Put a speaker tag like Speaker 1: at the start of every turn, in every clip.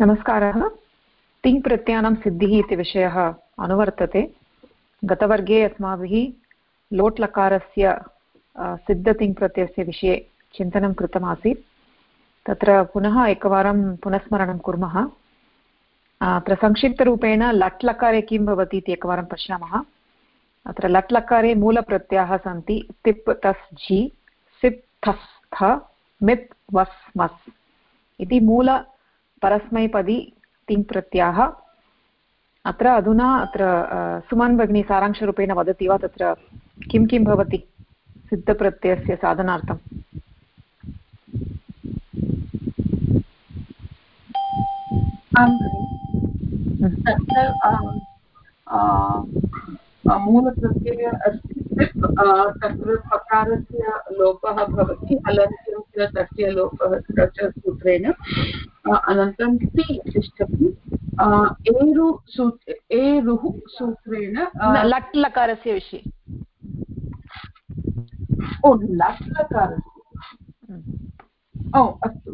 Speaker 1: नमस्कारः। तिङ् प्रत्ययानां सिद्धिः इति विषयः अनुवर्तते। गतवर्गे अस्माभिः लोट् लकारस्य सिद्धतिङ् प्रत्ययस्य विषये चिन्तनं कृतमासीत्। तत्र पुनः एकवारं पुनस्मरणं कुर्मः। अत्र संक्षिप्तरूपेण लट् लकारे किं भवति इति एकवारं पश्यामः। अत्र लट् लकारे मूलप्रत्ययाः सन्ति तिप् तस् झि, सिप् थस् थ, मिप् वस् मस् इति मूलपरस्मैपदी तिङ्प्रत्ययाः अत्र अधुना अत्र सुमन् भगिनी सारांशरूपेण वदति वा? तत्र किं किं भवति सिद्धप्रत्ययस्य साधनार्थम्
Speaker 2: आम् अस्ति तत्र पकारस्य लोपः भवति हलन्त्यं तस्य लोपः सूत्रेण। अनन्तरं ति तिष्ठति। एरु सूत्र एरुः सूत्रेण
Speaker 1: लट् लकारस्य विषये।
Speaker 2: ओ लट् लकारस्य। ओ अस्तु।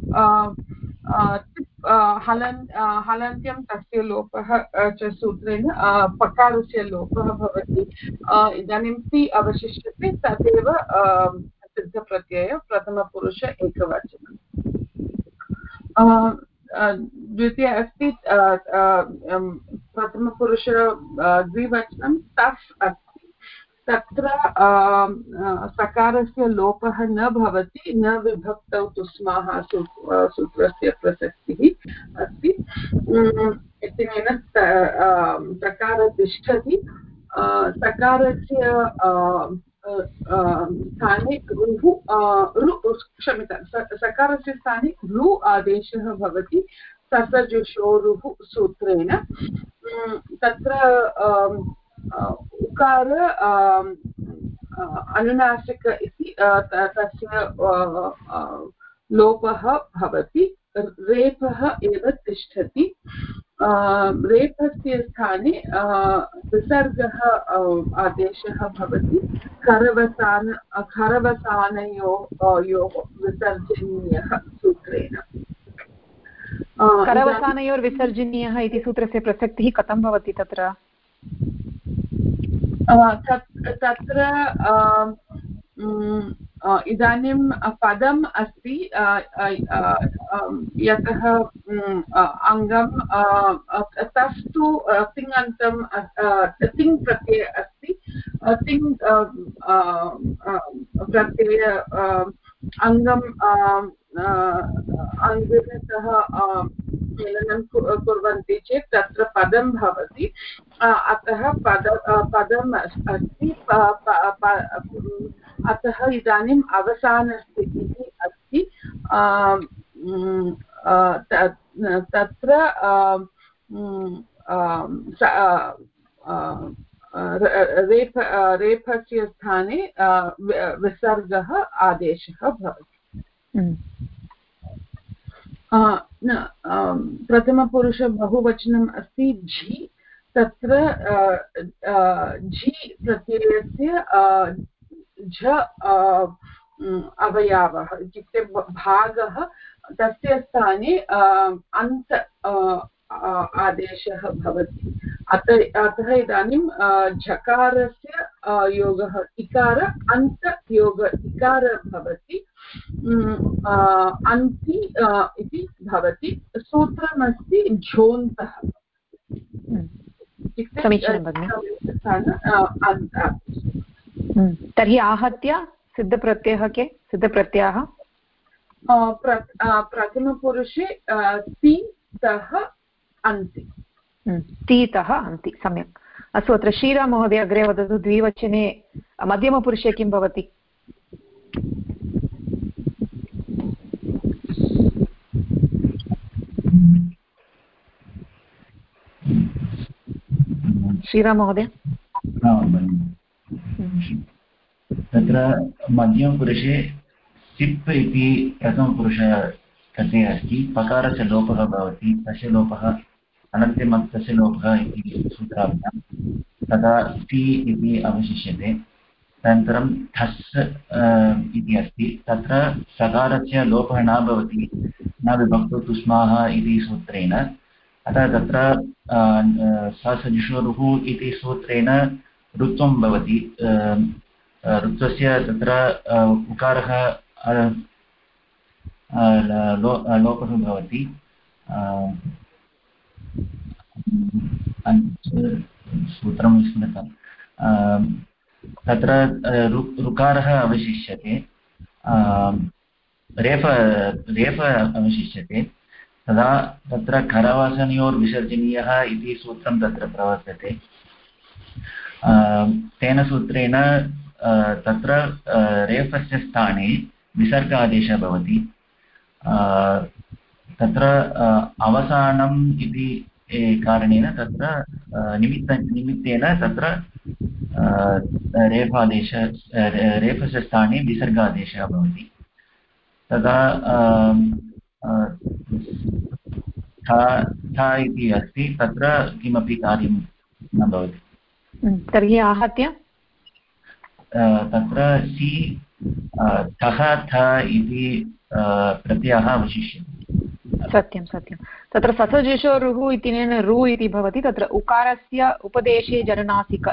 Speaker 2: हलन् हलन्त्यं तस्य लोपः च सूत्रेण पकारस्य लोपः भवति। इदानीं पि अवशिष्यते तदेव सिद्धप्रत्यय प्रथमपुरुष एकवचनं द्वितीय अस्ति प्रथमपुरुष द्विवचनं तस् अस्ति तत्र सकारस्य लोपः न भवति न विभक्तौ तुस्माः सूत्रस्य प्रसक्तिः अस्ति इत्यनेन सकार तिष्ठति सकारस्य स्थाने रुः रु क्षम्यतां सकारस्य स्थाने रु आदेशः भवति ससजुषोरुः सूत्रेण तत्र उकार अनुनासिक इति तस्य लोपः भवति रेफः एव तिष्ठति रेफस्य स्थाने विसर्गः आदेशः भवति। खरवसान खरवसानयोः योः विसर्जनीयः सूत्रेण।
Speaker 1: करवसानयोर्विसर्जनीयः इति सूत्रस्य प्रसक्तिः कथं भवति तत्र?
Speaker 2: तत्र इदानीं पदम् अस्ति यतः अङ्गं तस्तु तिङन्तं तिङ् प्रत्यय अस्ति तिङ् प्रत्यय अङ्गम् अङ्गेन सह मेलनं कुर्वन्ति चेत् तत्र पदं भवति अतः पद पदम् अस्ति अतः इदानीम् अवसानस्थितिः अस्ति। तत्र रेफ रेफस्य स्थाने विसर्गः आदेशः भवति। प्रथमपुरुष बहुवचनम् अस्ति झि। तत्र झि प्रत्ययस्य झ अवयवः इत्युक्ते भागः तस्य स्थाने अन्त आदेशः भवति। अत अतः इदानीं झकारस्य योगः इकार अन्तयोग इकार भवति। अन्ति इति भवति। सूत्रमस्ति झोन्तः।
Speaker 1: तर्हि आहत्य सिद्धप्रत्ययः के? सिद्धप्रत्ययः?
Speaker 2: प्रथमपुरुषे ति तः अन्ति।
Speaker 1: तीतः अन्ति सम्यक्। अस्तु अत्र श्रीराममहोदय अग्रे वदतु द्विवचने मध्यमपुरुषे किं भवति? श्रीराममहोदय।
Speaker 3: तत्र मध्यमपुरुषे सिप् इति प्रथमपुरुष तस्य अस्ति, पकारस्य लोपः भवति, तस्य लोपः अनन्त्यमस्तस्य लोपः इति सूत्राभ्यां तदा टि इति अवशिष्यते। अनन्तरं ठस् इति अस्ति, तत्र सकारस्य लोपः न भवति, न विभक्तौ तुष्माः इति सूत्रेण, अतः तत्र ससजुषोरुः इति सूत्रेण ऋत्वं भवति ऋत्वस्य तत्र उकारः लोपः भवति सूत्रं विस्मृतं तत्र ऋकारः अवशिष्यते रेफ रेफ अवशिष्यते, तदा तत्र करवासनयोर्विसर्जनीयः इति सूत्रं तत्र प्रवर्तते। तेन सूत्रेण तत्र रेफस्य स्थाने विसर्गादेशः भवति। तत्र अवसानम् इति कारणेन तत्र निमित्त, निमित्तेन तत्र रेफादेश रेफस्य स्थाने विसर्गादेशः भवति। तदा था इति अस्ति, तत्र किमपि कार्यं न भवति।
Speaker 1: तर्हि आहत्य?
Speaker 3: तत्र सि ठः थ इति प्रत्ययः अवशिष्यते।
Speaker 1: सत्यं सत्यं। तत्र ससजुषोरुः इत्यनेन रु इति भवति तत्र उकारस्य उपदेशे जननासिक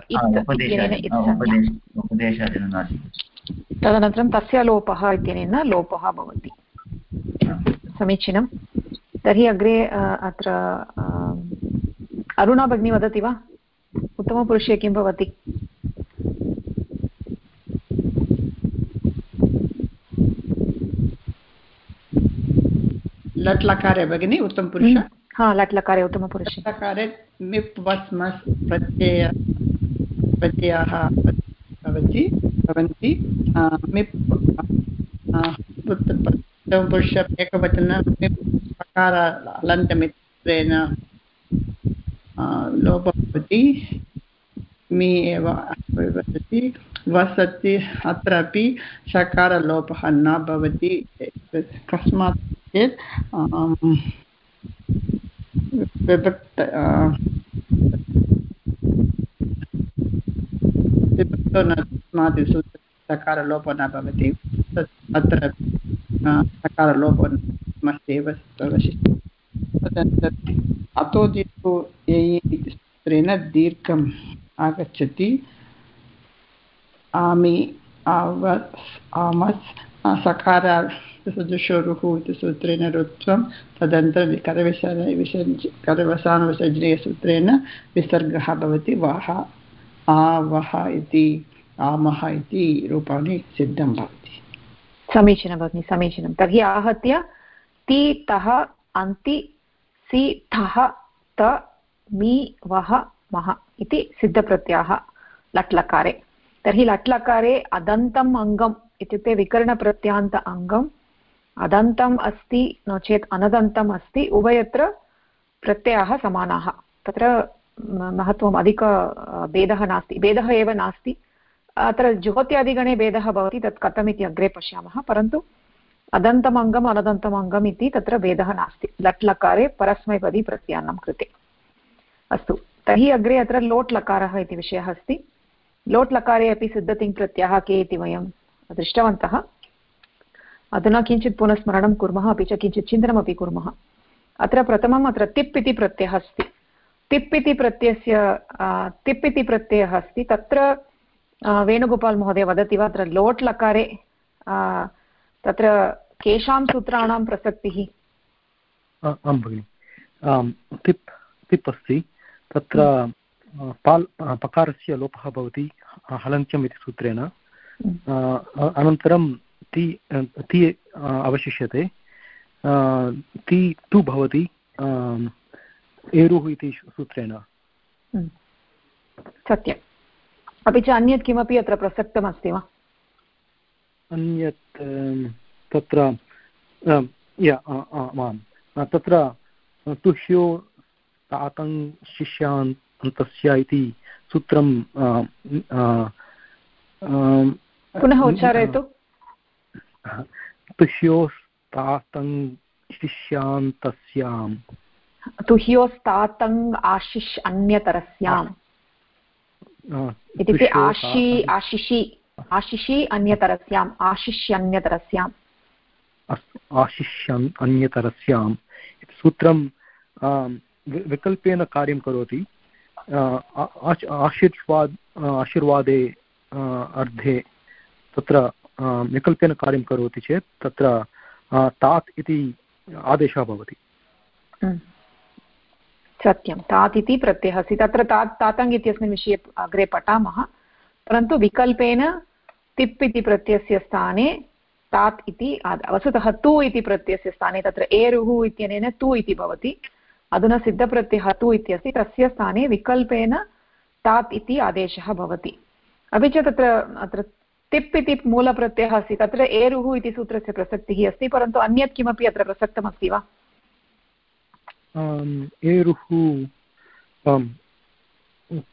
Speaker 1: तदनन्तरं तस्य लोपः इत्यनेन लोपः भवति। समीचीनं। तर्हि अग्रे अत्र अरुणा भगिनी वदति वा? उत्तमपुरुषे किं भवति?
Speaker 4: लट् लकारे भगिनि उत्तमपुरुष?
Speaker 1: हा लट् लकारे उत्तमपुरुष।
Speaker 4: लकारे मिप् वस् मस् प्रत्यय प्रत्ययाः भवति भवन्ति मिप् उत्तमपुरुष एकवचन मिप् लकार अलन्तमित्रेण लोपः भवति मि एव वदति वसति अत्रापि शकारलोपः न भवति कस्मात् चेत् विभक्त विभक्तो न तस्मात् सकारलोपो न भवति। अत्र सकारलोपो एव अवशिष्यते तदनन्तरम् अतोदितु सूत्रेण दीर्घम् आगच्छति। आमि आवस्, आमस् सकार, सदृशोरुः इति सूत्रेण ऋत्वं तदनन्तरं करविसर विसर्ज करवसानविसर्जनीयसूत्रेण विसर्गः भवति। वः, आवः इति, आमः इति रूपाणि सिद्धं भवति।
Speaker 1: समीचीनं भगिनि, समीचीनं। तर्हि आहत्य ति तः अन्ति सि, थः, त, मि, वः, मः इति सिद्धप्रत्ययाः लट्लकारे। तर्हि लट्लकारे अदन्तम् अङ्गम् इत्युक्ते विकरणप्रत्यान्त अङ्गम्, अदन्तम् अस्ति नो चेत् अनदन्तम् अस्ति, उभयत्र प्रत्ययाः समानाः। तत्र महत्त्वम् अधिक नास्ति। भेदः एव नास्ति। अत्र ज्योत्यादिगणे भेदः भवति, तत् कथमिति अग्रे पश्यामः, परन्तु अदन्तम् अङ्गम् अनदन्तम् अङ्गम् इति तत्र भेदः नास्ति। लट् लकारे परस्मैपदी प्रत्यान्नं कृते। अस्तु, तर्हि अग्रे अत्र लोट् लकारः इति विषयः अस्ति। लोट् लकारे अपि सिद्धतिङ्प्रत्ययः के इति वयं दृष्टवन्तः। अधुना किञ्चित् पुनः स्मरणं कुर्मः, अपि च किञ्चित् चिन्तनमपि कुर्मः। अत्र प्रथमम् अत्र तिप् इति प्रत्ययः अस्ति। तिप् इति प्रत्ययस्य तिप् इति प्रत्ययः अस्ति। तत्र वेणुगोपाल् महोदय वदति वा? अत्र लोट् लकारे तत्र केषां सूत्राणां प्रसक्तिः?
Speaker 5: आं भगिनि। तिप् तिप् अस्ति। तत्र पाल् पकारस्य लोपः भवति हलन्त्यम् इति सूत्रेण। अनन्तरं ति ति अवशिष्यते। ति तु भवति एरुः इति सूत्रेण।
Speaker 1: सत्यम्। अपि च अन्यत् किमपि अत्र प्रसक्तमस्ति वा?
Speaker 5: अन्यत् तत्र आम् तत्र तुह्यो तातं शिष्यान्तस्य इति सूत्रं
Speaker 1: पुनः उच्चारयतु।
Speaker 5: तुह्योस्तातं शिष्यान्तस्याम्।
Speaker 1: तुह्योस्तातङ् आशिष् अन्यतरस्याम्। इत्युक्ते आशि आशिषि। आशिषि अन्यतरस्याम् आशिष्यन्यतरस्याम्
Speaker 5: अस्तु आशिष्यन् अन्यतरस्याम्। इति सूत्रं विकल्पेन कार्यं करोति। आशीर्वाद् आशीर्वादे अर्धे तत्र विकल्पेन कार्यं करोति चेत् तत्र तात् इति आदेशः भवति।
Speaker 1: सत्यं तात् इति प्रत्ययः। अस्ति तत्र तात् तातङ् इत्यस्मिन् विषये अग्रे पठामः। परन्तु विकल्पेन तिप् इति प्रत्ययस्य स्थाने तात् इति वस्तुतः तु इति प्रत्ययस्य स्थाने तत्र एरुः इत्यनेन तु इति भवति। अधुना सिद्धप्रत्ययः तु इत्यस्ति, तस्य स्थाने विकल्पेन तात् इति आदेशः भवति। अपि च तत्र, अत्र तिप् इति मूलप्रत्ययः अस्ति, तत्र एरुः इति सूत्रस्य प्रसक्तिः अस्ति, परन्तु अन्यत् किमपि अत्र प्रसक्तमस्ति वा?
Speaker 5: एरुः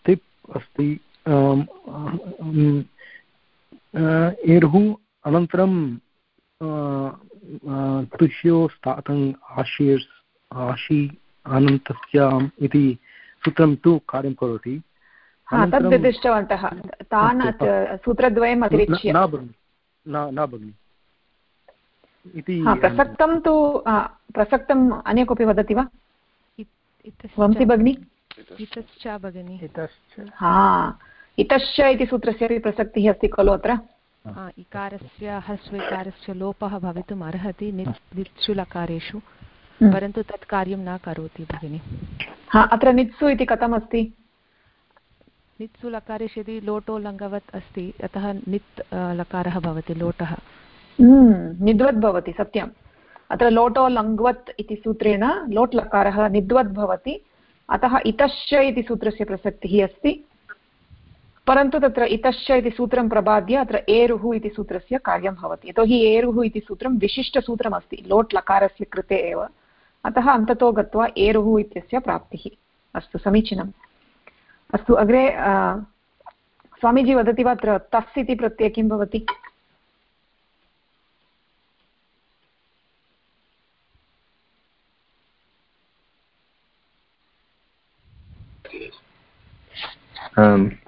Speaker 5: तिप् अस्ति आम्, आम्, एरुः अनन्तरं आ, आ, तुष्यो स्थातङ् आशीर् आशी अनन्तस्याम् इति सूत्रं तु कार्यं करोति।
Speaker 1: तद्
Speaker 5: अनन्तरं-
Speaker 1: तान् सूत्रद्वयम्
Speaker 5: न
Speaker 1: अतिरिच्य।
Speaker 5: भगिनि। न न भगिनि। इति
Speaker 1: प्रसक्तं तु प्रसक्तम् अन्य कोऽपि वदति वा? वंसि भगिनि?
Speaker 6: इतश्च भगिनि।
Speaker 1: हा। इतश्च इति सूत्रस्यापि प्रसक्तिः अस्ति खलु अत्र?
Speaker 6: इकारस्य ह्रस्वइकारस्य लोपः भवितुम् अर्हति नित् नित्सुलकारेषु।
Speaker 1: हम्म।
Speaker 6: परन्तु तत् कार्यं न करोति भगिनि।
Speaker 1: हा अत्र नित्सु इति कथमस्ति
Speaker 6: नित्सुलकारेषु यदि लोटो लङ्गवत् अस्ति अतः नित् लकारः भवति लोटः।
Speaker 1: हम्म, निद्वद् भवति सत्यम्। अत्र लोटो लङ्घ्वत् इति सूत्रेण लोट् लकारः निद्वद् भवति। अतः इतश्च इति सूत्रस्य प्रसक्तिः अस्ति। परन्तु तत्र इतश्च इति सूत्रं प्रबाद्य अत्र एरुः इति सूत्रस्य कार्यं भवति। यतोहि एरुः इति सूत्रं विशिष्टसूत्रमस्ति, लोट् लकारस्य कृते एव। अतः अन्ततो गत्वा एरुः इत्यस्य प्राप्तिः। अस्तु, समीचीनम्। अस्तु, अग्रे स्वामीजी वदति वा अत्र तस् इति प्रत्यये किं भवति?
Speaker 7: आम्.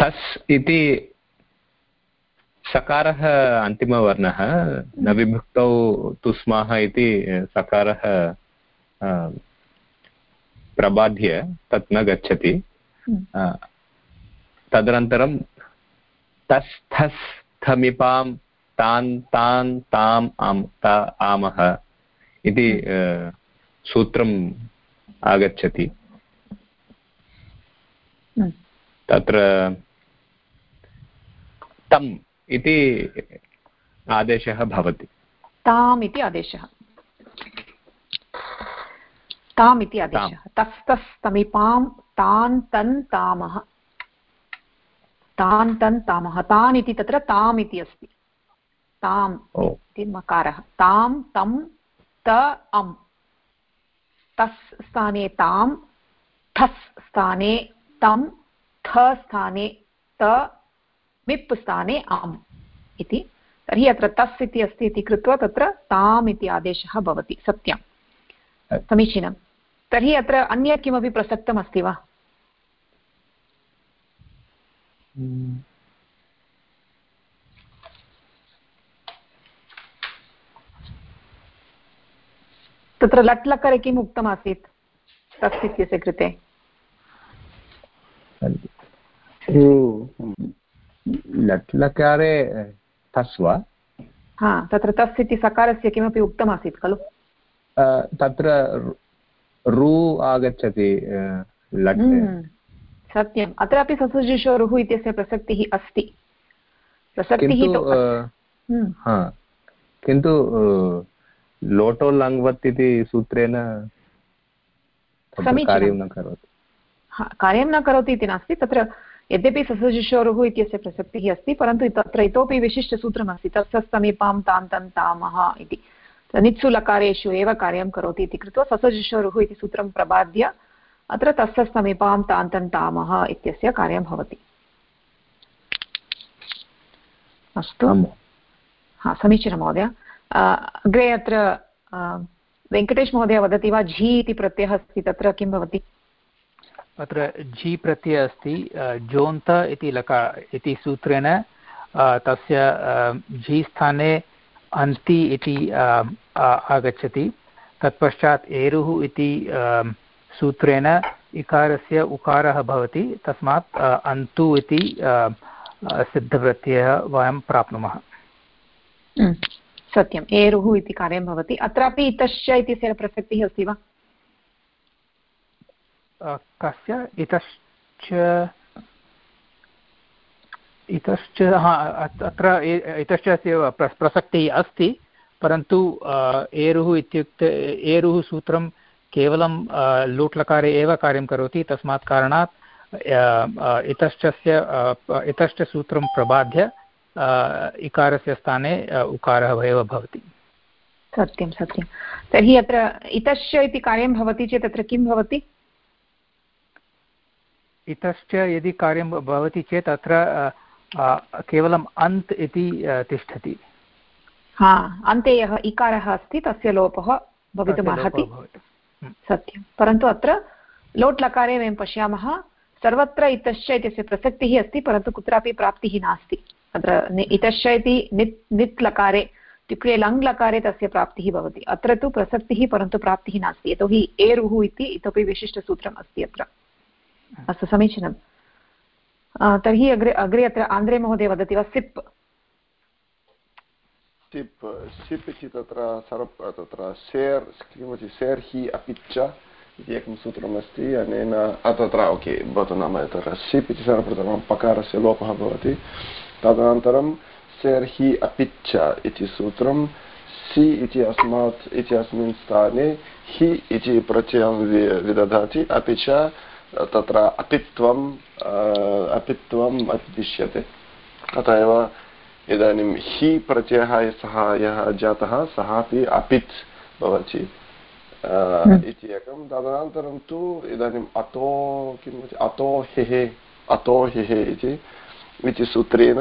Speaker 7: तस् इति सकारः अन्तिमवर्णः न विभक्तौ तुस्माः इति सकारः प्रबाध्य तत् न गच्छति
Speaker 1: हम्म।
Speaker 7: तदनन्तरं तस् थस् थमिपां तान् तान् ताम् आम् ता आमः इति सूत्रम् आगच्छति
Speaker 1: हम्म।
Speaker 7: तत्र तम् इति आदेशः भवति।
Speaker 1: ताम् इति आदेशः। ताम् इति आदेशः। तस्तस् तमिपां तान् तन् तामः। तान् तन् तामः। तान् इति तत्र ताम् इति अस्ति। ताम् इति मकारः। तां तं त अम्। तस् स्थाने तां थस् स्थाने तं थ स्थाने त मिप् स्थाने आम् इति। तर्हि अत्र तस् इति अस्ति इति कृत्वा तत्र ताम् इति आदेशः भवति सत्यं समीचीनं। तर्हि अत्र अन्यत् किमपि प्रसक्तमस्ति वा? तत्र लट् लकारे किम् उक्तमासीत्, तस् इत्यस्य कृते?
Speaker 7: लट् लकारे तस् वा
Speaker 1: हा तत्र तस् इति सकारस्य किमपि उक्तमासीत् खलु?
Speaker 7: तत्र रु- रु आगच्छति लट्।
Speaker 1: हम्म, सत्यम्। अत्रापि ससुजिषोरुः इत्यस्य प्रसक्तिः अस्ति। प्रसक्तिः
Speaker 7: किन्तु
Speaker 1: हम्म,
Speaker 7: लोटो लङ्वत् इति सूत्रेण। कार्यं न करोति।
Speaker 1: कार्यं न करोति इति नास्ति। तत्र यद्यपि ससुजिषोरुः इत्यस्य प्रसक्तिः अस्ति परन्तु तत्र इतोपि विशिष्टसूत्रमस्ति तत्समीपां तां तं तामः इति नित्सु लकारेषु एव कार्यं करोति इति कृत्वा ससजिषोरुः इति सूत्रं प्रबाद्य अत्र तस्य समीपां तां तं तामः इत्यस्य कार्यं भवति अस्तु हा समीचीनं महोदय अग्रे अत्र अ, वेङ्कटेश महोदय वदति वा झि इति प्रत्ययः अस्ति तत्र किं भवति
Speaker 8: अत्र झि प्रत्ययः अस्ति जोन्त इति लका, इति सूत्रेण तस्य झि स्थाने अन्ति इति आगच्छति। तत्पश्चात् एरुः इति सूत्रेण इकारस्य उकारः भवति। तस्मात् अन्तु इति सिद्धप्रत्ययः वयं प्राप्नुमः।
Speaker 1: सत्यम्। एरुः इति कार्यं भवति। अत्रापि इतश्च इत्यस्य प्रसक्तिः अस्ति वा?
Speaker 8: कस्य? इतश्च इतश्च अत्र इतश्च अस्य प्रसक्तिः अस्ति, परन्तु एरुः इत्युक्ते, एरुः सूत्रं केवलं लूट्लकारे एव कार्यं करोति, तस्मात् कारणात् इतश्चस्य इतश्च सूत्रं प्रबाध्य इकारस्य स्थाने उकारः एव भवति।
Speaker 1: सत्यं सत्यं। तर्हि अत्र इतश्च इति कार्यं भवति चेत् अत्र किं भवति?
Speaker 8: इतश्च यदि कार्यं भवति चेत् अत्र केवलम् अन्त् इति तिष्ठति।
Speaker 1: हा अन्ते यः इकारः अस्ति तस्य लोपः भवितुमर्हति सत्यं। परन्तु अत्र लोट् लकारे वयं पश्यामः सर्वत्र इतश्च इत्यस्य प्रसक्तिः अस्ति परन्तु कुत्रापि प्राप्तिः नास्ति। अत्र इतश्च इति नित् नित् लकारे इत्युक्ते लङ् लकारे तस्य प्राप्तिः भवति। अत्र तु प्रसक्तिः परन्तु प्राप्तिः नास्ति। यतोहि एरुः इति इतोपि विशिष्टसूत्रम् अस्ति अत्र। अस्तु समीचीनं तर्हि अग्रे अग्रे अत्र आन्ध्रे महोदय वदति वा? सिप्।
Speaker 9: सिप् सिप् इति तत्र सर्व तत्र सेर्, किमपि सेर् हि अपि च इति एकं सूत्रमस्ति, अनेन तत्र, ओके, भवतु नाम तत्र सिप् इति सर्वप्रथमं पकारस्य लोपः भवति। तदनन्तरं सेर् हि अपि च इति सूत्रं, सि इति अस्मात्, इति अस्मिन् स्थाने हि इति प्रत्ययं विदधाति, अपि च तत्र अपित्वम् अपित्वम् अतिष्यते अतः एव इदानीं हि प्रत्ययः सः यः जातः सः अपि अपित् भवति। इति एकं। तदनन्तरं तु इदानीम् अतो किं अतो हेः अतो हेः इति इति सूत्रेण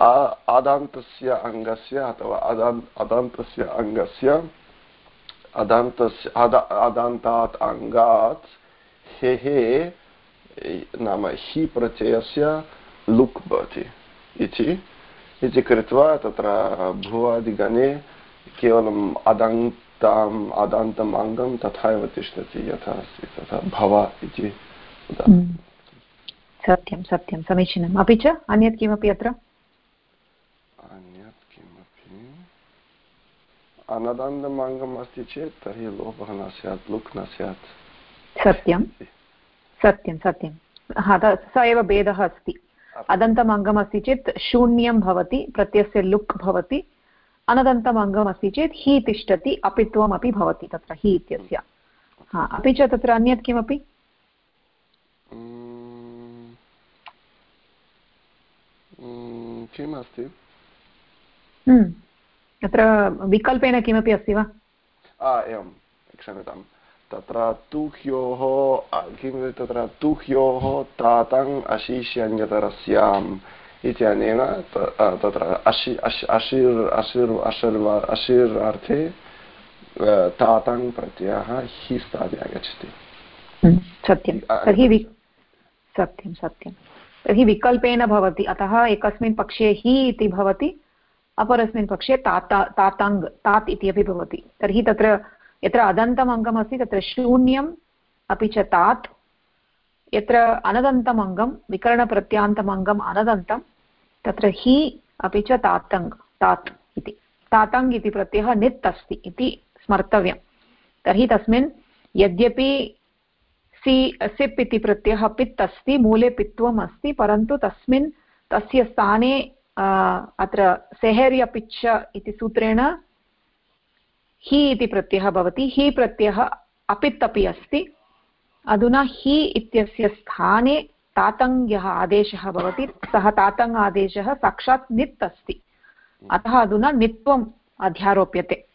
Speaker 9: अदान्तस्य अङ्गस्य अथवा अदान् अदान्तस्य अङ्गस्य अदान्तस्य अदान्तात् अङ्गात् हेः नाम हि प्रत्ययस्य लुक् भवति। इति इति कृत्वा तत्र भुवादिगणे केवलम् अदन्ताम् अदान्तम् अङ्गं तथा एव तिष्ठति यथा अस्ति तथा भव इति
Speaker 1: सत्यं सत्यं समीचीनम्। अपि च अन्यत् किमपि अत्र?
Speaker 9: अन्यत् किमपि? अनदान्तम् अङ्गम् अस्ति चेत् तर्हि लोपः न स्यात् लुक् न स्यात्।
Speaker 1: सत्यं। सत्यं सत्यं। हा स एव भेदः अस्ति। अदन्तम् अङ्गम् अस्ति चेत् शून्यं भवति प्रत्ययस्य लुक् भवति। अनदन्तम् अङ्गम् अस्ति चेत् हि तिष्ठति अपित्वमपि भवति तत्र हि इत्यस्य। हा अपि च तत्र अन्यत् किमपि?
Speaker 9: किम् अस्ति?
Speaker 1: अत्र विकल्पेन किमपि अस्ति वा?
Speaker 9: एवं क्षम्यताम्। तत्र तुह्योः किं तत्र? तुह्योः तातङ् अशिष्यन्यतरस्याम् इत्यनेन तत्र अशि अश् अशिर् अशिर् अशर् अशिर् अर्थे तातङ् प्रत्ययः हि स्थाने आगच्छति
Speaker 1: सत्यं। तर्हि सत्यं सत्यं। तर्हि विकल्पेन भवति अतः एकस्मिन् पक्षे हि इति भवति अपरस्मिन् पक्षे ताता ताताङ् तात् इति अपि भवति। तर्हि तत्र यत्र अदन्तम् अङ्गम् अस्ति तत्र शून्यम्, अपि च तात्। यत्र अनदन्तम् अङ्गं विकरणप्रत्यान्तम् अङ्गम् अनदन्तं, तत्र हि, अपि च तातङ् तात् इति। तातङ् इति प्रत्ययः नित् अस्ति इति स्मर्तव्यं तर्हि तस्मिन् यद्यपि सि, सिप् इति प्रत्ययः पित् अस्ति, मूले पित्वम् अस्ति, परन्तु तस्मिन् तस्य स्थाने अत्र सेहेर्यपिच्छ इति सूत्रेण हि इति प्रत्ययः भवति हि प्रत्ययः अपित् अपि अस्ति। अधुना हि इत्यस्य स्थाने तातङ् यः आदेशः भवति, सः तातङ् आदेशः साक्षात् नित् अस्ति। अतः अधुना नित्वम् अध्यारोप्यते।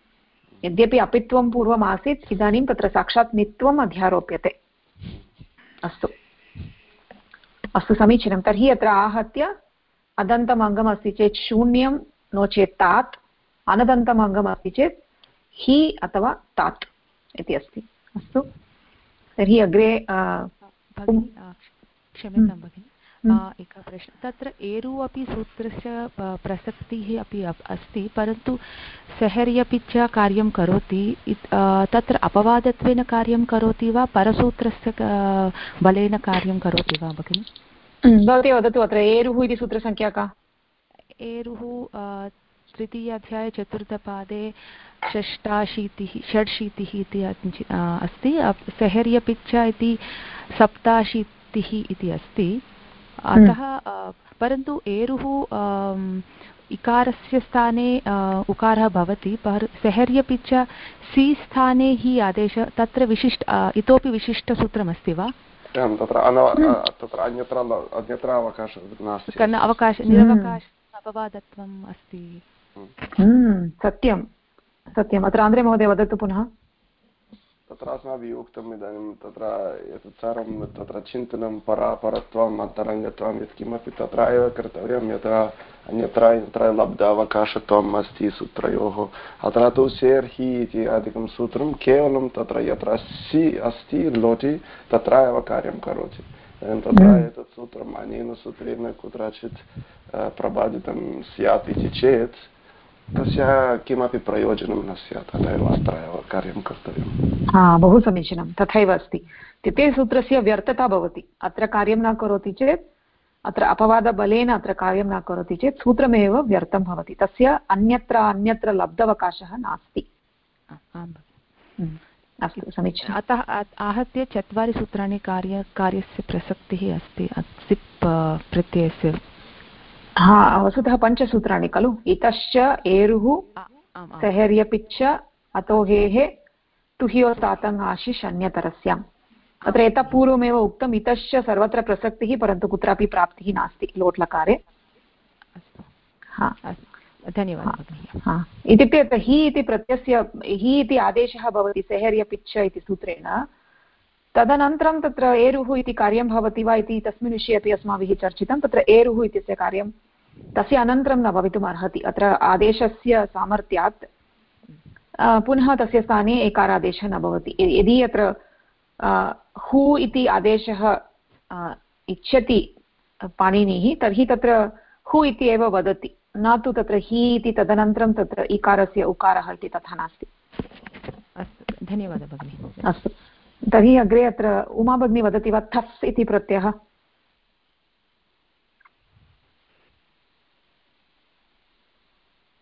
Speaker 1: यद्यपि अपित्वं पूर्वम् आसीत्, इदानीं तत्र साक्षात् नित्वम् अध्यारोप्यते। अस्तु। अस्तु, समीचीनं। तर्हि अत्र आहत्य अदन्तम् अङ्गम् अस्ति चेत् शून्यं, नो चेत् तात्। अनदन्तम् अङ्गम् अस्ति चेत् हि अथवा तात् इति अस्ति। अस्तु। तर्हि अग्रे
Speaker 6: क्षम्यतां भगिनि। एकः प्रश्नः। तत्र एरु अपि सूत्रस्य प्रसक्तिः अपि अस्ति परन्तु सेहरि अपि च कार्यं करोति। तत्र अपवादत्वेन कार्यं करोति वा परसूत्रस्य बलेन कार्यं करोति वा भगिनि?
Speaker 1: भवती वदतु अत्र एरुः इति सूत्रसङ्ख्या का?
Speaker 6: एरुः तृतीयाध्याये चतुर्थपादे षष्टाशीतिः षड्शीतिः इति अस्ति। सेहर्यपिच्च इति सप्ताशीतिः इति अस्ति। अतः परन्तु एरुः इकारस्य स्थाने उकारः भवति। पर सेहर्यपि च सि स्थाने हि आदेश तत्र विशिष्ट इतोपि विशिष्टसूत्रमस्ति वा?
Speaker 9: तत्र तत्र अन्यत्र अन्यत्र अवकाशः नास्ति।
Speaker 6: अवकाश निरवकाश अपवादत्वम् अस्ति।
Speaker 1: सत्यं सत्यम्। अत्र आन्ध्रे महोदय वदतु पुनः।
Speaker 9: तत्र अस्माभिः उक्तम् इदानीं तत्र एतत् सर्वं तत्र चिन्तनं परापरत्वम् अन्तरङ्गत्वं यत्किमपि तत्र एव कर्तव्यं यत्र अन्यत्र यत्र लब्ध अवकाशत्वम् अस्ति सूत्रयोः। अत्र तु शेर् हि इति अधिकं सूत्रं केवलं तत्र यत्र सि अस्ति लोटि तत्र एव कार्यं करोति। तत्र एतत् सूत्रम् अनेन सूत्रेण कुत्रचित् प्रबाधितं स्यात् इति चेत् तस्य किमपि प्रयोजनं न स्यात् अतः एव अत्र एव कार्यं कर्तव्यं
Speaker 1: हा बहु समीचीनं तथैव अस्ति। इत्युक्ते सूत्रस्य व्यर्थता भवति अत्र कार्यं न करोति चेत् अत्र अपवादबलेन अत्र कार्यं न करोति चेत् सूत्रमेव व्यर्थं भवति। तस्य अन्यत्र अन्यत्र लब्धवकाशः नास्ति। अस्तु समीचीनम्।
Speaker 6: अतः आहत्य चत्वारि सूत्राणि कार्य कार्यस्य प्रसक्तिः अस्ति सिप् प्रत्ययस्य
Speaker 1: हा वस्तुतः पञ्चसूत्राणि खलु? इतश्च एरुः सहेर्यपिच्च अतोहेः तुह्योस्तातङ् आशिष् अन्यतरस्याम् अत्र एतः पूर्वमेव उक्तम् इतश्च सर्वत्र प्रसक्तिः परन्तु कुत्रापि प्राप्तिः नास्ति लोट्लकारे।
Speaker 6: धन्यवादः
Speaker 1: इत्युक्ते हि इति प्रत्ययस्य हि इति आदेशः भवति सेहर्यपिच्च इति सूत्रेण। तदनन्तरं तत्र एरुः इति कार्यं भवति वा इति तस्मिन् विषये अपि अस्माभिः चर्चितं तत्र एरुः इत्यस्य कार्यं तस्य अनन्तरं न भवितुम् अर्हति। अत्र आदेशस्य सामर्थ्यात् पुनः तस्य स्थाने एकारादेशः न भवति। यदि अत्र हु इति आदेशः इच्छति पाणिनिः तर्हि तत्र हु इति एव वदति। न तु तत्र हि इति तदनन्तरं तत्र इकारस्य उकारः इति तथा नास्ति।
Speaker 6: अस्तु धन्यवादः भगिनि।
Speaker 1: अस्तु। तर्हि अग्रे अत्र उमा भगिनी वदति वा थस् इति प्रत्ययः।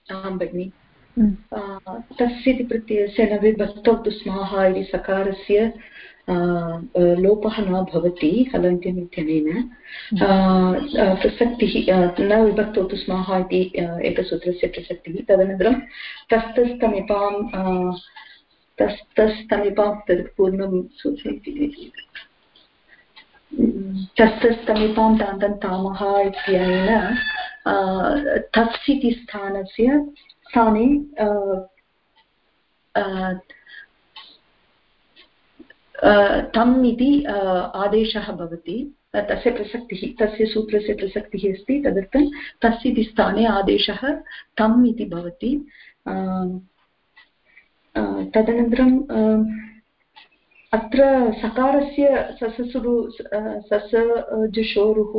Speaker 10: आं भगिनि। तस्य इति प्रत्ययस्य न विभक्तौ स्माः इति सकारस्य लोपः न भवति हलन्त्यम् इत्यनेन प्रसक्तिः न विभक्तौ तु स्माः इति एकसूत्रस्य प्रसक्तिः। तदनन्तरं तस्तस्तमिपां तस्तस्तमिपां तद् पूर्णं सूत्रम् तस्तस्तमिपां तान्तं तामः इत्यनेन तस् इति स्थानस्य स्थाने तम् इति आदेशः भवति तस्य प्रसक्तिः तस्य सूत्रस्य प्रसक्तिः अस्ति तदर्थं तस् इति स्थाने आदेशः तम् इति भवति तदनन्तरं अत्र सकारस्य सससुरु ससजुषोरुः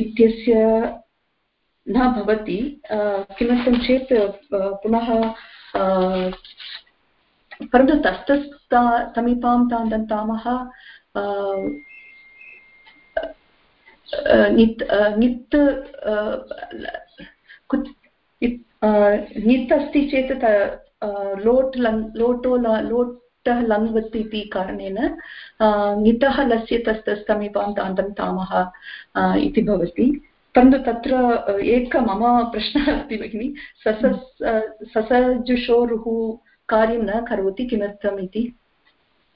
Speaker 10: इत्यस्य न भवति। किमर्थं चेत् पुनः परन्तु तस्तस्ता समीपां तान्तन्तामः नित् नित् नित् अस्ति चेत् लोट् लङ् लोटो लोटः लङ्वत् इति कारणेन नितः लस्य तस्तस्तमीपां तामः इति भवति। परन्तु तत्र एक मम प्रश्नः अस्ति भगिनि। सस ससजुषोरुः कार्यं न करोति किमर्थम् इति?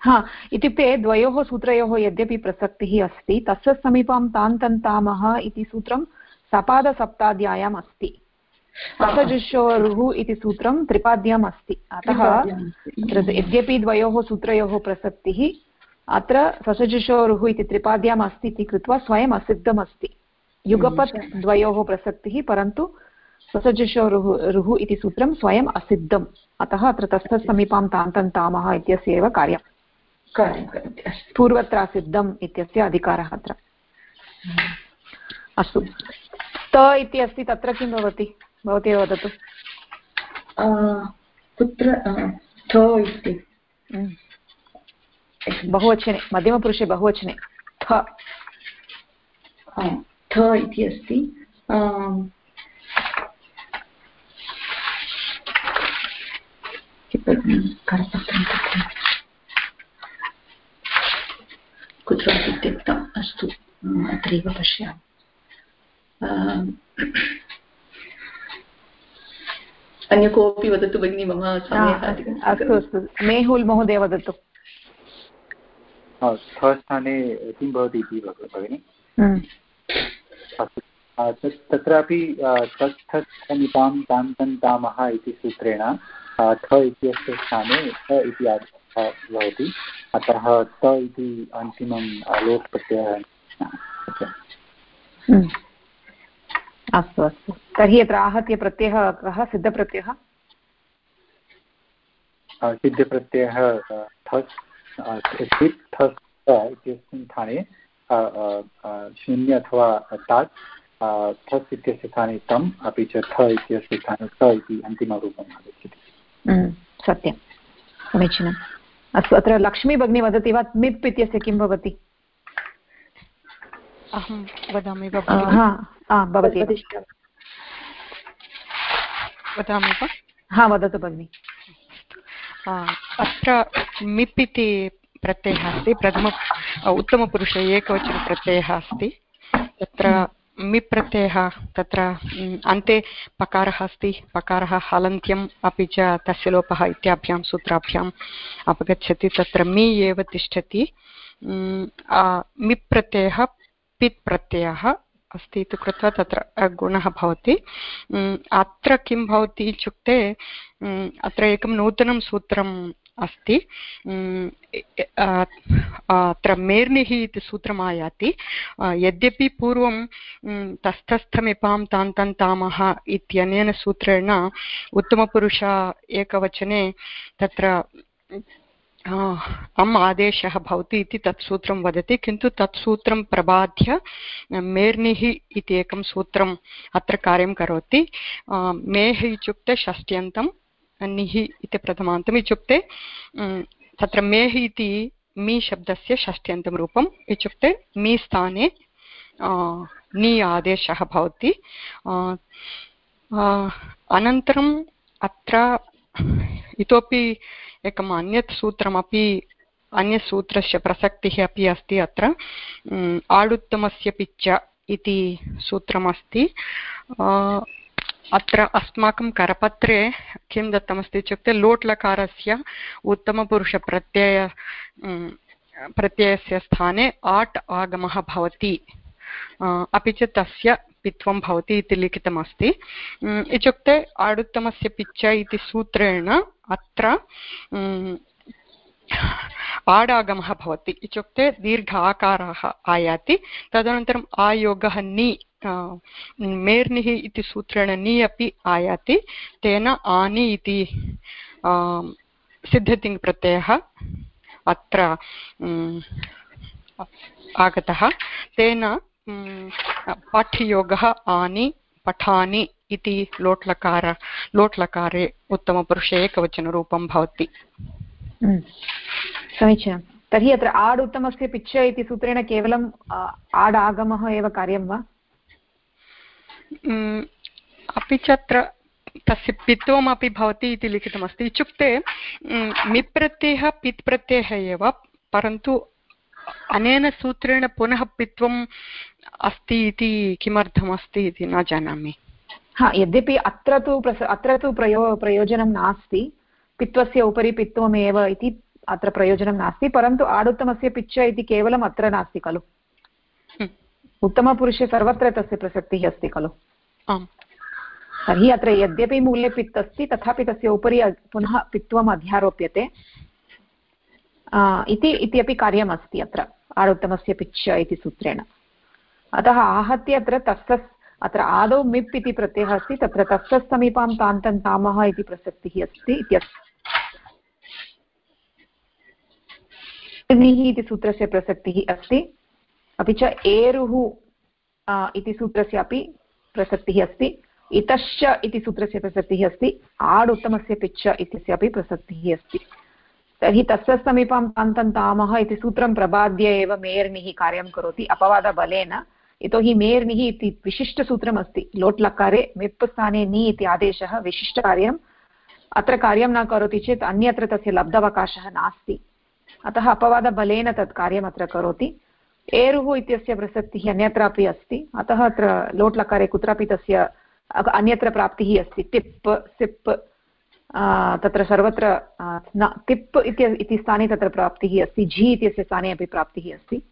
Speaker 1: हा, इत्युक्ते द्वयोः सूत्रयोः यद्यपि प्रसक्तिः अस्ति, तस्य समीपं तान्तन्तामः इति सूत्रं सपादसप्ताध्यायाम् अस्ति। ससजुषोरुः इति सूत्रं त्रिपाद्याम् अस्ति अतः यद्यपि द्वयोः सूत्रयोः प्रसक्तिः अत्र ससजुषोरुः इति त्रिपाद्याम् अस्ति इति कृत्वा स्वयम् असिद्धम् अस्ति युगपत् द्वयोः प्रसक्तिः परन्तु ससजुषोरुः रुः इति सूत्रं स्वयम् असिद्धम्। अतः अत्र तस्थसमीपां तान्तन्तामः इत्यस्य एव कार्यम्। पूर्वत्र सिद्धम् इत्यस्य अधिकारः अत्र। अस्तु। त इति अस्ति तत्र किं भवति? भवती एव वदतु।
Speaker 10: कुत्र इति।
Speaker 1: बहुवचने मध्यमपुरुषे बहुवचने थ।
Speaker 10: थ इति अस्ति। कुत्रापि त्यक्तम् अस्तु अत्रैव पश्यामि। अन्य कोऽपि वदतु भगिनि मम
Speaker 1: अस्तु अस्तु मेहुल् महोदय वदतु।
Speaker 11: स्थाने किं भवति इति भगिनि।
Speaker 1: हम्म,
Speaker 11: अस्तु तत्रापि आ, तत् तां तं तामः इति सूत्रेण थ इत्यस्य स्थाने थ इति आदेशः भवति। अतः त इति अन्तिमं आ, लोट् प्रत्ययः अच्छा।
Speaker 1: हम्म। अस्तु अस्तु। तर्हि अत्र आहत्य प्रत्ययः कः? सिद्धप्रत्ययः?
Speaker 11: सिद्धप्रत्ययः थस् आ, थस् इत्यस्मिन् स्थाने शून्य अथवा तात् थस् इत्यस्य स्थाने तम् अपि च थ इत्यस्य स्थाने थ इति अन्तिमरूपम् आगच्छति।
Speaker 1: सत्यं। समीचीनम्। अस्तु अत्र लक्ष्मी भगिनी वदति वा मिप् इत्यस्य किं भवति?
Speaker 12: अहं वदामि
Speaker 1: भवती।
Speaker 12: वदामि वा?
Speaker 1: हा वदतु भगिनि।
Speaker 12: अत्र मिप् इति प्रत्ययः अस्ति प्रथम उत्तमपुरुषे एकवचनप्रत्ययः अस्ति। तत्र मिप् प्रत्ययः तत्र अन्ते पकारः अस्ति। पकारः हलन्त्यम् अपि च तस्य लोपः इत्याभ्यां सूत्राभ्याम् अपगच्छति। तत्र मि एव तिष्ठति। मिप् प्रत्ययः पित् प्रत्ययः अस्ति इति कृत्वा तत्र गुणः भवति। अत्र किं भवति इत्युक्ते अत्र एकं नूतनं सूत्रम् अस्ति। अत्र मेर्निः इति सूत्रम् आयाति। यद्यपि पूर्वं तस्थस्थमिपां तान्तं तामः इत्यनेन सूत्रेण उत्तमपुरुष एकवचने तत्र अम् आदेशः भवति इति तत् सूत्रं वदति, किन्तु तत् सूत्रं प्रबाध्य मेर्निः इति एकं सूत्रम् अत्र कार्यं करोति। मेः इत्युक्ते षष्ट्यन्तं निः इति प्रथमान्तम् इत्युक्ते तत्र मेः इति मी शब्दस्य षष्ट्यन्तं रूपम् इत्युक्ते मी स्थाने नि आदेशः भवति। अनन्तरम् अत्र इतोपि एकम् अन्यत् सूत्रमपि अन्यसूत्रस्य प्रसक्तिः अपि अस्ति अत्र। आडुत्तमस्य पिच्च इति सूत्रमस्ति। अत्र अस्माकं करपत्रे किं दत्तमस्ति इत्युक्ते लोट्लकारस्य उत्तमपुरुषप्रत्यय प्रत्ययस्य स्थाने आट् आगमः भवति। अपि च तस्य पित्वं भवति इति लिखितमस्ति। इत्युक्ते आडुत्तमस्य पिच्च इति सूत्रेण अत्र आडागमः भवति। इत्युक्ते दीर्घ आकारः आयाति। तदनन्तरम् आयोगः नि मेर्निः इति सूत्रेण नि अपि आयाति। तेन आनि इति सिद्धतिङ्प्रत्ययः अत्र आगतः। तेन पाठ्ययोगः आनि पठानि इति लोट्लकार लोट्लकारे उत्तमपुरुषे एकवचनरूपं भवति।
Speaker 1: हम्म, समीचीनं। तर्हि अत्र आड् उत्तमस्य पिच्च इति सूत्रेण केवलं आ, आड् आगमः एव कार्यं वा?
Speaker 12: अपि च अत्र तस्य पित्वमपि भवति इति लिखितमस्ति। इत्युक्ते म्, प्रत्ययः पित् प्रत्ययः एव परन्तु अनेन सूत्रेण पुनः पित्वम् अस्ति इति किमर्थमस्ति इति न जानामि।
Speaker 1: हा यद्यपि अत्र तु प्रस अत्र तु प्रयो प्रयोजनं नास्ति पित्वस्य उपरि पित्वमेव इति अत्र प्रयोजनं नास्ति परन्तु आडुत्तमस्य पिच्च इति केवलम् अत्र नास्ति खलु।
Speaker 12: हम्म।
Speaker 1: उत्तमपुरुषे सर्वत्र तस्य प्रसक्तिः अस्ति खलु।
Speaker 12: आम्।
Speaker 1: तर्हि अत्र यद्यपि मूले पित् अस्ति तथापि तस्य उपरि पुनः पित्वम् अध्यारोप्यते। इति इत्यपि कार्यमस्ति अत्र आडुत्तमस्य पिच्च इति सूत्रेण। अतः आहत्य अत्र तस्थस्, अत्र आदौ मिप् इति प्रत्ययः अस्ति, तत्र तस्थस् समीपां तान्तं तामः इति प्रसक्तिः अस्ति इत्यस्ति इति सूत्रस्य प्रसक्तिः अस्ति। अपि च एरुः इति सूत्रस्य अपि प्रसक्तिः अस्ति। इतश्च इति सूत्रस्य प्रसक्तिः अस्ति। आड् उत्तमस्य पिच्च इत्यस्य अपि प्रसक्तिः अस्ति। तर्हि तस्य समीपं तान्तन्तामः इति सूत्रं प्रबाद्य एव मेर्निः कार्यं करोति। अपवादबलेन यतोहि मेर्निः इति विशिष्टसूत्रमस्ति। लोट् लकारे मिप् स्थाने नि इति आदेशः विशिष्टकार्यम्। अत्र कार्यं न करोति चेत् अन्यत्र तस्य लब्धवकाशः नास्ति। अतः अपवादबलेन तत् कार्यम् अत्र करोति। एरुः इत्यस्य प्रसक्तिः अन्यत्रापि अस्ति। अतः अत्र लोट् लकारे कुत्रापि तस्य अन्यत्र प्राप्तिः अस्ति। टिप् सिप् तत्र सर्वत्र तिप् इति स्थाने तत्र प्राप्तिः अस्ति। झि इत्यस्य स्थाने अपि प्राप्तिः अस्ति।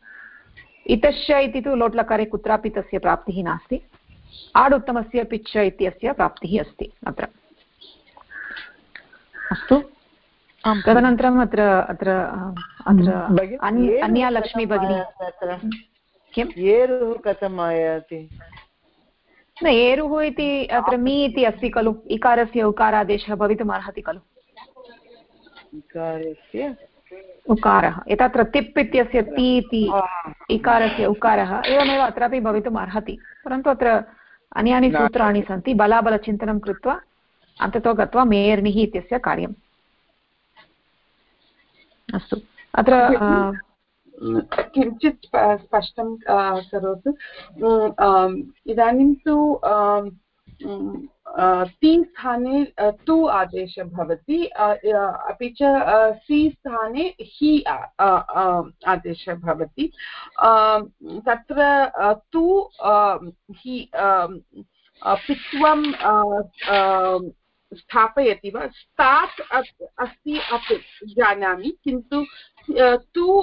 Speaker 1: इतश्च इति तु लोट् लकारे कुत्रापि तस्य प्राप्तिः नास्ति। आड् उत्तमस्य पिच्च इत्यस्य प्राप्तिः अस्ति अत्र। अस्तु। तदनन्तरम् अत्र अत्र अत्र अन्या लक्ष्मी भगिनी। किम्
Speaker 13: एरुः कथम् आयाति?
Speaker 1: न एरुः इति अत्र मी इति अस्ति खलु। इकारस्य उकारादेशः भवितुम् अर्हति खलु।
Speaker 13: इकारस्य?
Speaker 1: उकारः। यथा तिप् इत्यस्य ति इति इकारस्य उकारः एवमेव अत्रापि भवितुम् अर्हति। परन्तु अत्र अन्यानि सूत्राणि सन्ति बलाबलचिन्तनं कृत्वा अन्ततो गत्वा मेयर्निः इत्यस्य कार्यम्। अस्तु। अत्र
Speaker 2: किञ्चित् स्पष्टं करोतु। इदानीं तु ति स्थाने तु आदेशः भवति। अपि च सि स्थाने हि आदेशः भवति। तत्र तु हि पित्वं स्थापयति वा? स्टार्ट् अस्ति अपि, जानामि। किन्तु तु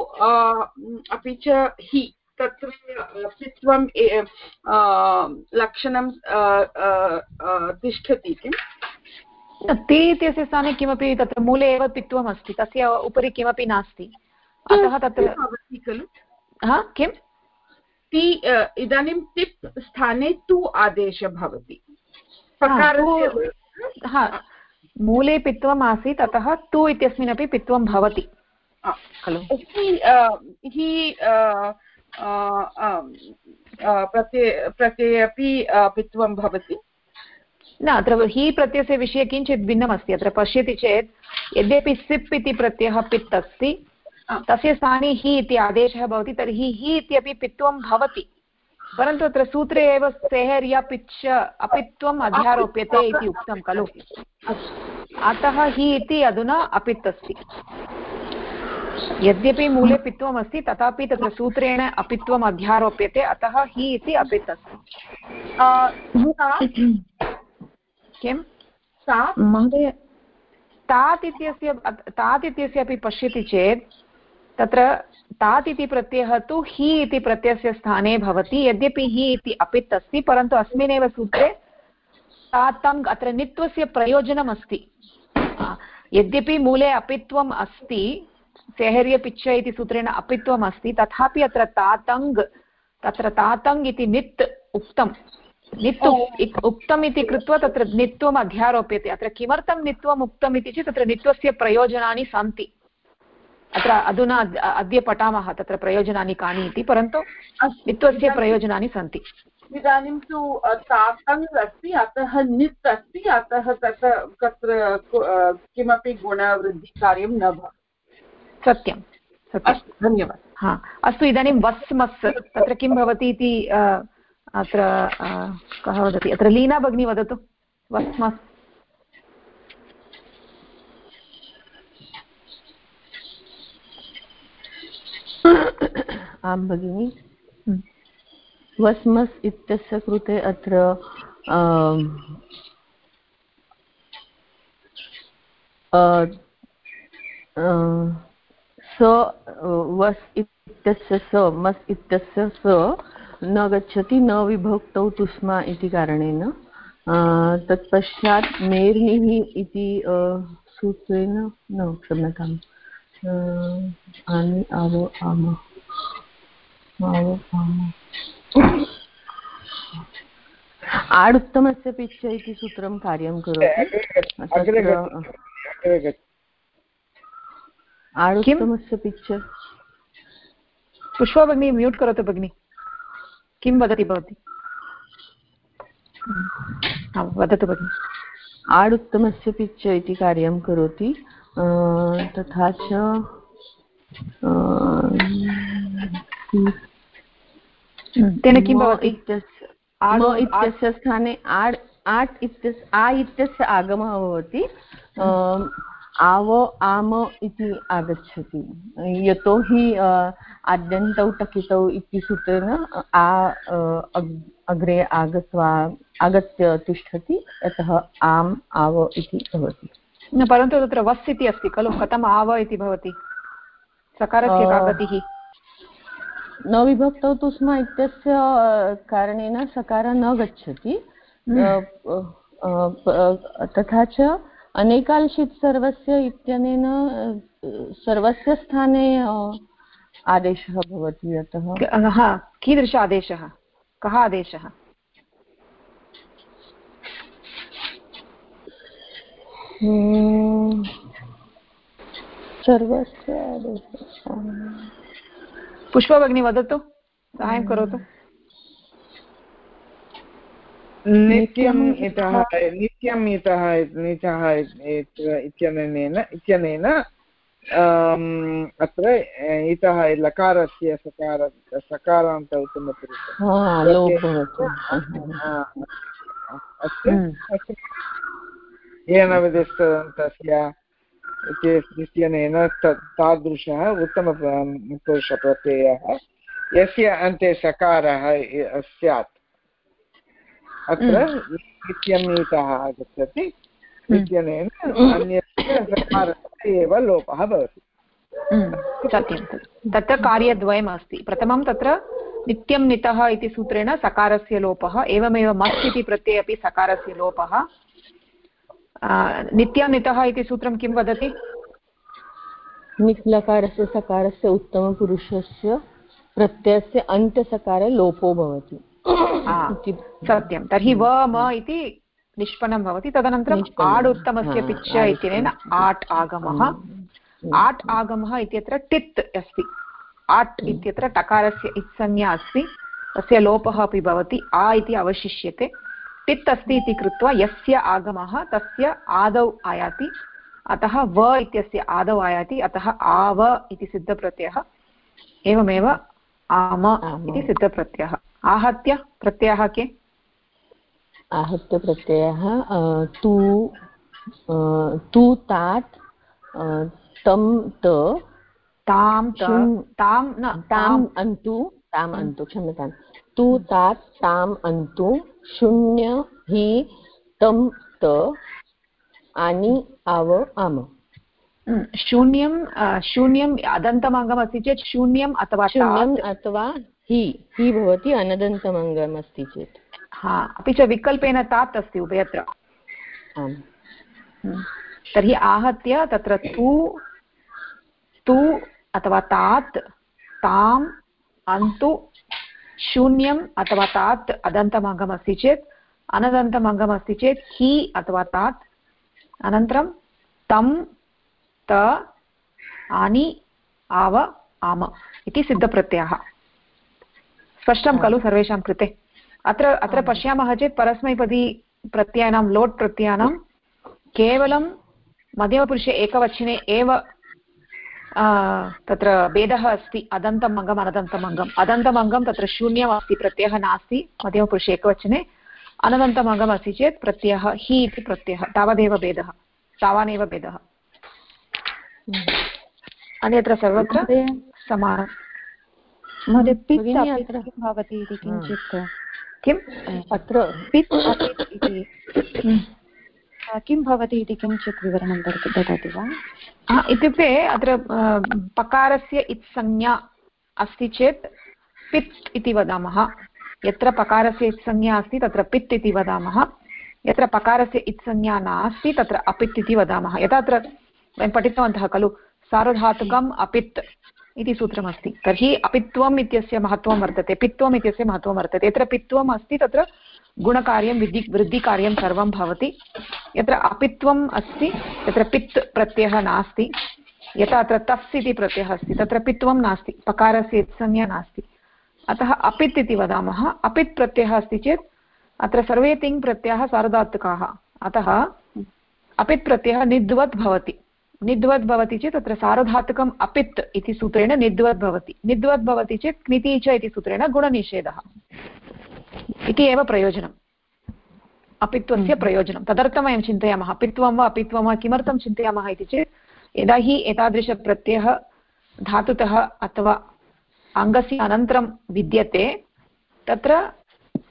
Speaker 2: अपि च हि। तत्र पित्वं लक्षणं तिष्ठति किम्?
Speaker 1: ते इत्यस्य स्थाने किमपि तत्र मूले एव पित्वम् अस्ति तस्य उपरि किमपि नास्ति। अतः तत्र
Speaker 2: खलु।
Speaker 1: हा किम्?
Speaker 2: ति इदानीं तिप् स्थाने तु आदेशः भवति।
Speaker 1: हा मूले पित्वम् आसीत् अतः तु इत्यस्मिन् पित्वं भवति। खलु।
Speaker 2: हि प्रत्यय प्रत्यये अपि पित्वं भवति।
Speaker 1: न अत्र हि प्रत्ययस्य विषये किञ्चित् भिन्नमस्ति। अत्र पश्यति चेत् यद्यपि सिप् इति प्रत्ययः पित् अस्ति तस्य स्थाने हि इति आदेशः भवति तर्हि हि इत्यपि पित्वं भवति। परन्तु अत्र सूत्रे एव सेहर्या पिच्च अपित्वम् अध्यारोप्यते इति उक्तं खलु? अतः हि इति अधुना अपित् अस्ति। यद्यपि मूले पित्वम् अस्ति तथापि तत्र सूत्रेण अपित्वम् अध्यारोप्यते अतः हि इति अपित् अस्ति किं
Speaker 6: महोदय।
Speaker 1: तात् इत्यस्य तात् इत्यस्य अपि पश्यति चेत् तत्र तात् इति प्रत्ययः तु हि इति प्रत्ययस्य स्थाने भवति यद्यपि हि इति अपित् अस्ति परन्तु अस्मिन्नेव सूत्रे तातम् अत्र नित्वस्य प्रयोजनमस्ति। यद्यपि मूले अपित्वम् अस्ति सेहर्यपिच्छ इति सूत्रेण अपित्वम् अस्ति तथापि अत्र तातङ् तत्र तातङ् इति नित् उक्तं नित् उक्तम् इति कृत्वा तत्र नित्वम् अध्यारोप्यते। अत्र किमर्थं नित्वम् उक्तम् इति चेत् तत्र नित्वस्य प्रयोजनानि सन्ति। अत्र अधुना अद्य पठामः तत्र प्रयोजनानि कानि इति परन्तु नित्वस्य प्रयोजनानि सन्ति।
Speaker 2: इदानीं तु तातङ् अस्ति अतः नित् अस्ति अतः तत्र तत्र किमपि गुणवृद्धिकार्यं न भवति।
Speaker 1: सत्यं सत्यं।
Speaker 2: धन्यवादः।
Speaker 1: हा अस्तु इदानीं वस् मस् तत्र किं भवति इति अत्र कः वदति अत्र लीना भगिनी वदतु वस् मस्।
Speaker 13: आं भगिनि। वस्मस् इत्यस्य कृते अत्र स वस् इत्यस्य स मस् इत्यस्य स न गच्छति न विभक्तौ तुष्मा इति कारणेन। तत्पश्चात् मेर्निः इति सूत्रेण न क्षम्यताम्। आनि आवो आम। आवो आम। आडुत्तमस्य पिच्च इति सूत्रं कार्यं करोति। आडुत्तमस्य
Speaker 1: पुष्पा भगिनी म्यूट् करोतु भगिनि किं वदति भवती वदतु भगिनि
Speaker 13: आडुत्तमस्य पिच्च इति कार्यं करोति। तथा च
Speaker 1: तेन किं भवति?
Speaker 13: इत्यस्य स्थाने आड् आट् इत्यस्य आ इत्यस्य आगमः भवति। आव आम इति आगच्छति। यतोहि आद्यन्तौ टकितौ इति सूत्रेण आ अग्रे आगत्वा आगत्य तिष्ठति यतः आम् आव इति भवति।
Speaker 1: न परन्तु तत्र वस् इति अस्ति खलु? कथम् आव इति भवति? सकारस्य का गतिः
Speaker 13: न विभक्तौ तु स्म इत्यस्य कारणेन सकारः न गच्छति। तथा च अनेकाल्शित् सर्वस्य इत्यनेन सर्वस्य स्थाने आदेशः भवति
Speaker 1: यतः। कीदृश आदेशः? कः आदेशः?
Speaker 13: सर्वस्य आदेशः।
Speaker 1: पुष्पा भगिनी वदतु साहाय्यं करोतु।
Speaker 14: नित्यम् इतः नित्यम् इतः नीचः इत्यनेन इत्यनेन अत्र इतः लकारस्य सकार सकारान्त अस्तु। अस्तु। येन विधिस्तस्य इत्यनेन तादृशः उत्तमपुरुषप्रत्ययः यस्य अन्ते सकारः स्यात्। अत्र नित्यमीतः आगच्छति इत्यनेन अन्यस्य सकारस्य एव लोपः भवति।
Speaker 1: सत्यं तत्र कार्यद्वयम् अस्ति प्रथमं तत्र नित्यं नितः इति सूत्रेण सकारस्य लोपः एवमेव मस् इति प्रत्यये अपि सकारस्य लोपः। नित्यं नितः इति सूत्रं किं वदति?
Speaker 13: निक्लकारस्य सकारस्य उत्तमपुरुषस्य प्रत्ययस्य अन्त्यसकारे लोपो भवति।
Speaker 1: सत्यं। तर्हि व म इति निष्पन्नं भवति। तदनन्तरम् आड् उत्तमस्य पिच्च इत्यनेन आट् आगमः। आट् आगमः इत्यत्र टित् अस्ति। आट् इत्यत्र टकारस्य इत्संज्ञा अस्ति। तस्य लोपः अपि भवति। आ इति अवशिष्यते। टित् अस्ति इति कृत्वा यस्य आगमः तस्य आदौ आयाति। अतः व इत्यस्य आदौ आयाति। अतः आव इति सिद्धप्रत्ययः। एवमेव आम इति सिद्धप्रत्ययः। आहत्य प्रत्ययः के?
Speaker 13: आहत्य प्रत्ययः तु तु तात् तं त
Speaker 1: तां तां न
Speaker 13: ताम् अन्तु ताम् अन्तु क्षम्यतां। तु तात् ताम् अन्तु शून्य हि तं त आनि आव आम
Speaker 1: शून्यं शून्यम् अदन्तमङ्गम् अस्ति चेत् शून्यम् अथवा
Speaker 13: शून्यम् अथवा हि हि भवति अनदन्तमङ्गम् अस्ति चेत्।
Speaker 1: हा अपि च विकल्पेन तात् अस्ति उभयत्र।
Speaker 13: आम्।
Speaker 1: तर्हि आहत्य तत्र तु तु अथवा तात् ताम् अन्तु शून्यम् अथवा तात् अदन्तमङ्गम् अस्ति चेत् अनदन्तमङ्गम् अस्ति चेत् हि अथवा तात् अनन्तरं तं त आनि आव आम इति सिद्धप्रत्ययः। स्पष्टं खलु सर्वेषां कृते। अत्र अत्र पश्यामः चेत् परस्मैपदी प्रत्ययानां लोट् प्रत्ययानां केवलं मध्यमपुरुषे एकवचने एव तत्र भेदः अस्ति। अदन्तमङ्गम् अनदन्तमङ्गम् अदन्तमङ्गं तत्र शून्यम् अस्ति प्रत्ययः नास्ति। मध्यमपुरुषे एकवचने। अनदन्तमङ्गम् अस्ति चेत् प्रत्ययः हि इति प्रत्ययः। तावदेव भेदः। तावानेव भेदः। अन्यत्र सर्वत्र समानम्।
Speaker 6: महोदय पित् भवति इति किञ्चित्।
Speaker 1: किम्?
Speaker 6: अत्र पित् अपित् इति। किं भवति इति किञ्चित् विवरणं ददाति वा?
Speaker 1: इत्युक्ते अत्र पकारस्य इत्संज्ञा अस्ति चेत् पित् इति वदामः। यत्र पकारस्य इत्संज्ञा अस्ति तत्र पित् इति वदामः। यत्र पकारस्य इत्संज्ञा नास्ति तत्र अपित् इति वदामः। यथा अत्र वयं पठितवन्तः खलु सार्वधातुकम् अपित्। इति सूत्रमस्ति। तर्हि अपित्वम् इत्यस्य महत्त्वं वर्तते। पित्वम् इत्यस्य महत्त्वं वर्तते। यत्र पित्वम् अस्ति, तत्र गुणकार्यं, विद्धि, वृद्धिकार्यं सर्वं भवति। यत्र अपित्वम् अस्ति, तत्र पित् प्रत्ययः नास्ति। यथा अत्र तफ्स् इति प्रत्ययः अस्ति, तत्र पित्वं नास्ति। पकारस्य संज्ञा नास्ति। अतः अपित् इति वदामः। अपित् प्रत्ययः अस्ति चेत्, अत्र सर्वे तिङ् प्रत्ययाः सार्वधातुकाः। अतः, अपित् प्रत्ययः निद्वत् भवति। निद्वत् भवति चेत् अत्र सार्वधातुकम् अपित् इति सूत्रेण निद्वत् भवति। निद्वत् भवति चेत् क्निति च इति सूत्रेण गुणनिषेधः। इति एव प्रयोजनम् अपित्वस्य। प्रयोजनं। तदर्थं वयं चिन्तयामः, अपित्वं वा अपित्वं वा किमर्थं चिन्तयामः इति चेत् यदा हि एतादृशप्रत्ययः धातुतः अथवा अङ्गस्य अनन्तरं विद्यते, तत्र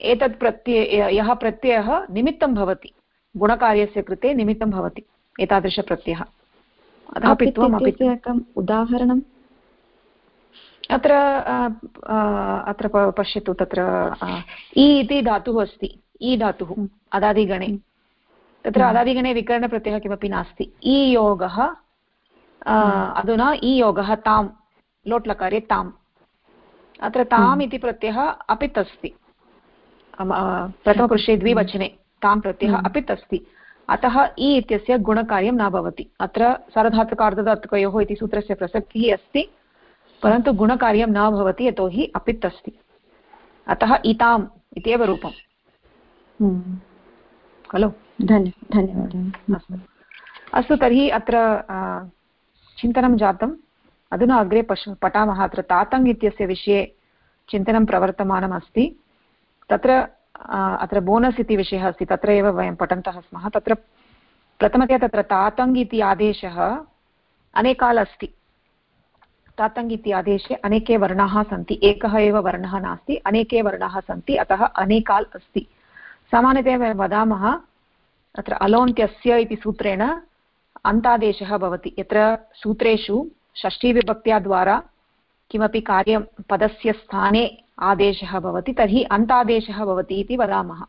Speaker 1: एतत् प्रत्यय, यः प्रत्ययः निमित्तं भवति। गुणकार्यस्य कृते निमित्तं भवति एतादृशप्रत्ययः। अतः पित्वम् एकम् उदाहरणम्। अत्र अत्र पश्यतु तत्र इ इति धातुः अस्ति। इ धातुः अदादिगणे। तत्र अदादिगणे विकरणप्रत्ययः किमपि नास्ति। इ योगः अधुना इ योगः तां लोट्लकारे ताम्। अत्र ताम् इति प्रत्ययः अपित् अस्ति। प्रथमपुरुषे द्विवचने। तां प्रत्ययः अपित् अस्ति। अतः इ इत्यस्य गुणकार्यं न भवति। अत्र सरधातुकार्धधातुकयोः इति सूत्रस्य प्रसक्तिः अस्ति परन्तु गुणकार्यं न भवति यतोहि अपित् अस्ति। अतः इताम् इत्येव रूपम्। हम्म। खलु? धन्य धन्यवादः। अस्तु। अस्तु तर्हि अत्र चिन्तनं जातम्। अधुना अग्रे पश् पठामः। अत्र तातङ् इत्यस्य विषये चिन्तनं प्रवर्तमानम् अस्ति तत्र अत्र बोनस् इति विषयः अस्ति तत्र एव वयं पठन्तः स्मः। तत्र प्रथमतया तत्र तातङ् इति आदेशः अनेकाल् अस्ति। तातङ् इति आदेशे अनेके वर्णाः सन्ति। एकः एव वर्णः नास्ति, अनेके वर्णाः सन्ति, अतः अनेकाल् अस्ति। सामान्यतया वयं वदामः, अत्र अलोन्त्यस्य इति सूत्रेण अन्तादेशः भवति। यत्र सूत्रेषु षष्ठीविभक्त्या द्वारा किमपि कार्यं पदस्य स्थाने आदेशः भवति, तर्हि अन्तादेशः भवति इति वदामः।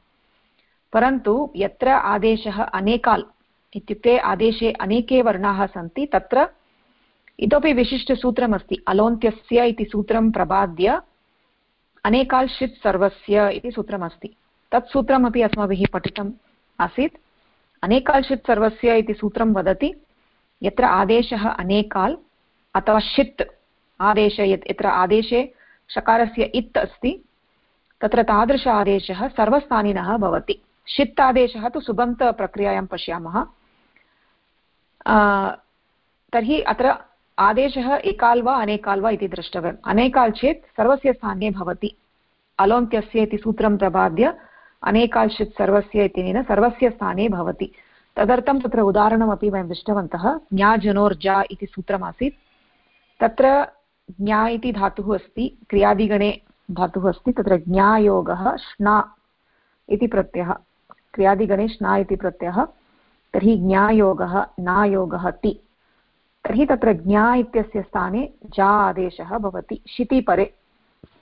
Speaker 1: परन्तु यत्र आदेशः अनेकाल् इत्युक्ते आदेशे अनेके वर्णाः सन्ति, तत्र इतोपि विशिष्टसूत्रमस्ति, अलोन्त्यस्य इति सूत्रं प्रबाद्य अनेकाल् षित् सर्वस्य इति सूत्रमस्ति। तत् सूत्रमपि अस्माभिः पठितम् आसीत्। अनेकाल्षित् सर्वस्य इति सूत्रं वदति, यत्र आदेशः अनेकाल् अथवा षित् आदेश यत्, यत्र आदेशे शकारस्य इत् अस्ति। तत्र तादृश आदेशः सर्वस्थानिनः भवति। षित् आदेशः तु सुबन्तप्रक्रियायां पश्यामः। तर्हि अत्र आदेशः एकाल् वा अनेकाल् वा इति द्रष्टव्यम्। अनेकाल् चेत् सर्वस्य स्थाने भवति। अलोन्त्यस्य इति सूत्रं प्रबाद्य अनेकाल्षित् सर्वस्य इत्यनेन सर्वस्य स्थाने भवति। तदर्थं तत्र उदाहरणमपि वयं दृष्टवन्तः ज्ञाजनोर्जा इति सूत्रमासीत्। तत्र ज्ञा इति धातुः अस्ति, क्रियादिगणे धातुः अस्ति, तत्र ज्ञायोगः श्ना इति प्रत्ययः, क्रियादिगणे श्ना इति प्रत्ययः, तर्हि ज्ञायोगः, नायोगः, ति। तर्हि तत्र ज्ञा इत्यस्य स्थाने जा आदेशः भवति शितिपरे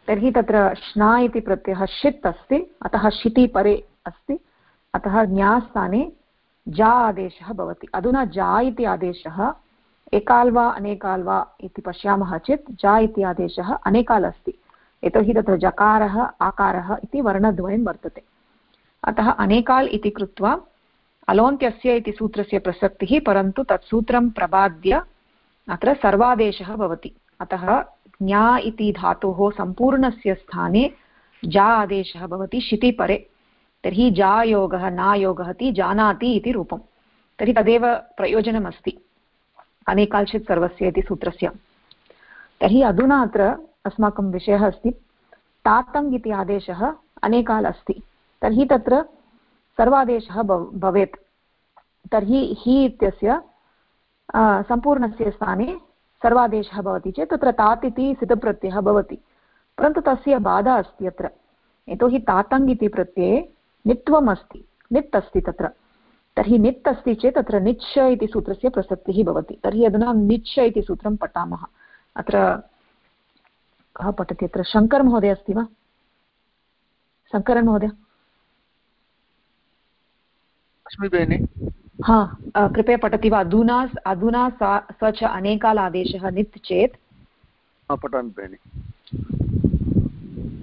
Speaker 1: तर्हि तत्र श्ना इति प्रत्ययः षित् अस्ति, अतः शिति परे अस्ति, अतः ज्ञास्थाने जा आदेशः भवति। अधुना जा इति आदेशः एकाल् वा अनेकाल् वा इति पश्यामः चेत् जा इति आदेशः अनेकाल् अस्ति यतोहि तत्र जकारः, आकारः इति वर्णद्वयं वर्तते। अतः अनेकाल् इति कृत्वा अलोन्त्यस्य इति सूत्रस्य प्रसक्तिः, परन्तु तत् सूत्रं प्रबाद्य अत्र सर्वादेशः भवति। अतः ज्ञा इति धातोः सम्पूर्णस्य स्थाने जा आदेशः भवति शितिपरे। तर्हि जायोगः, नायोगः ति जानाति इति रूपं तर्हि तदेव प्रयोजनमस्ति। अनेकाल्चित् सर्वस्य इति सूत्रस्य। तर्हि अधुना अत्र अस्माकं विषयः अस्ति। तातङ् इति आदेशः अनेकाल् अस्ति। तर्हि तत्र सर्वादेशः भवेत्। तर्हि हि इत्यस्य सम्पूर्णस्य स्थाने सर्वादेशः भवति चेत् तत्र तात् इति सितप्रत्ययः भवति। परन्तु तस्य बाधा अस्ति अत्र। यतोहि तातङ् इति प्रत्यये नित्वम् अस्ति नित् अस्ति तत्र। तर्हि नित् अस्ति चेत् तत्र निच्छ इति सूत्रस्य प्रसक्तिः भवति। तर्हि अधुना निच्छ इति सूत्रं पठामः। अत्र कः पठति? अत्र शङ्करमहोदय अस्ति वा? शङ्करन् महोदय?
Speaker 5: अस्मि बेनि
Speaker 1: हा कृपया पठति वा? अधुना अधुना सा स च अनेकालादेशः नित् चेत्।
Speaker 5: पठामि भगिनि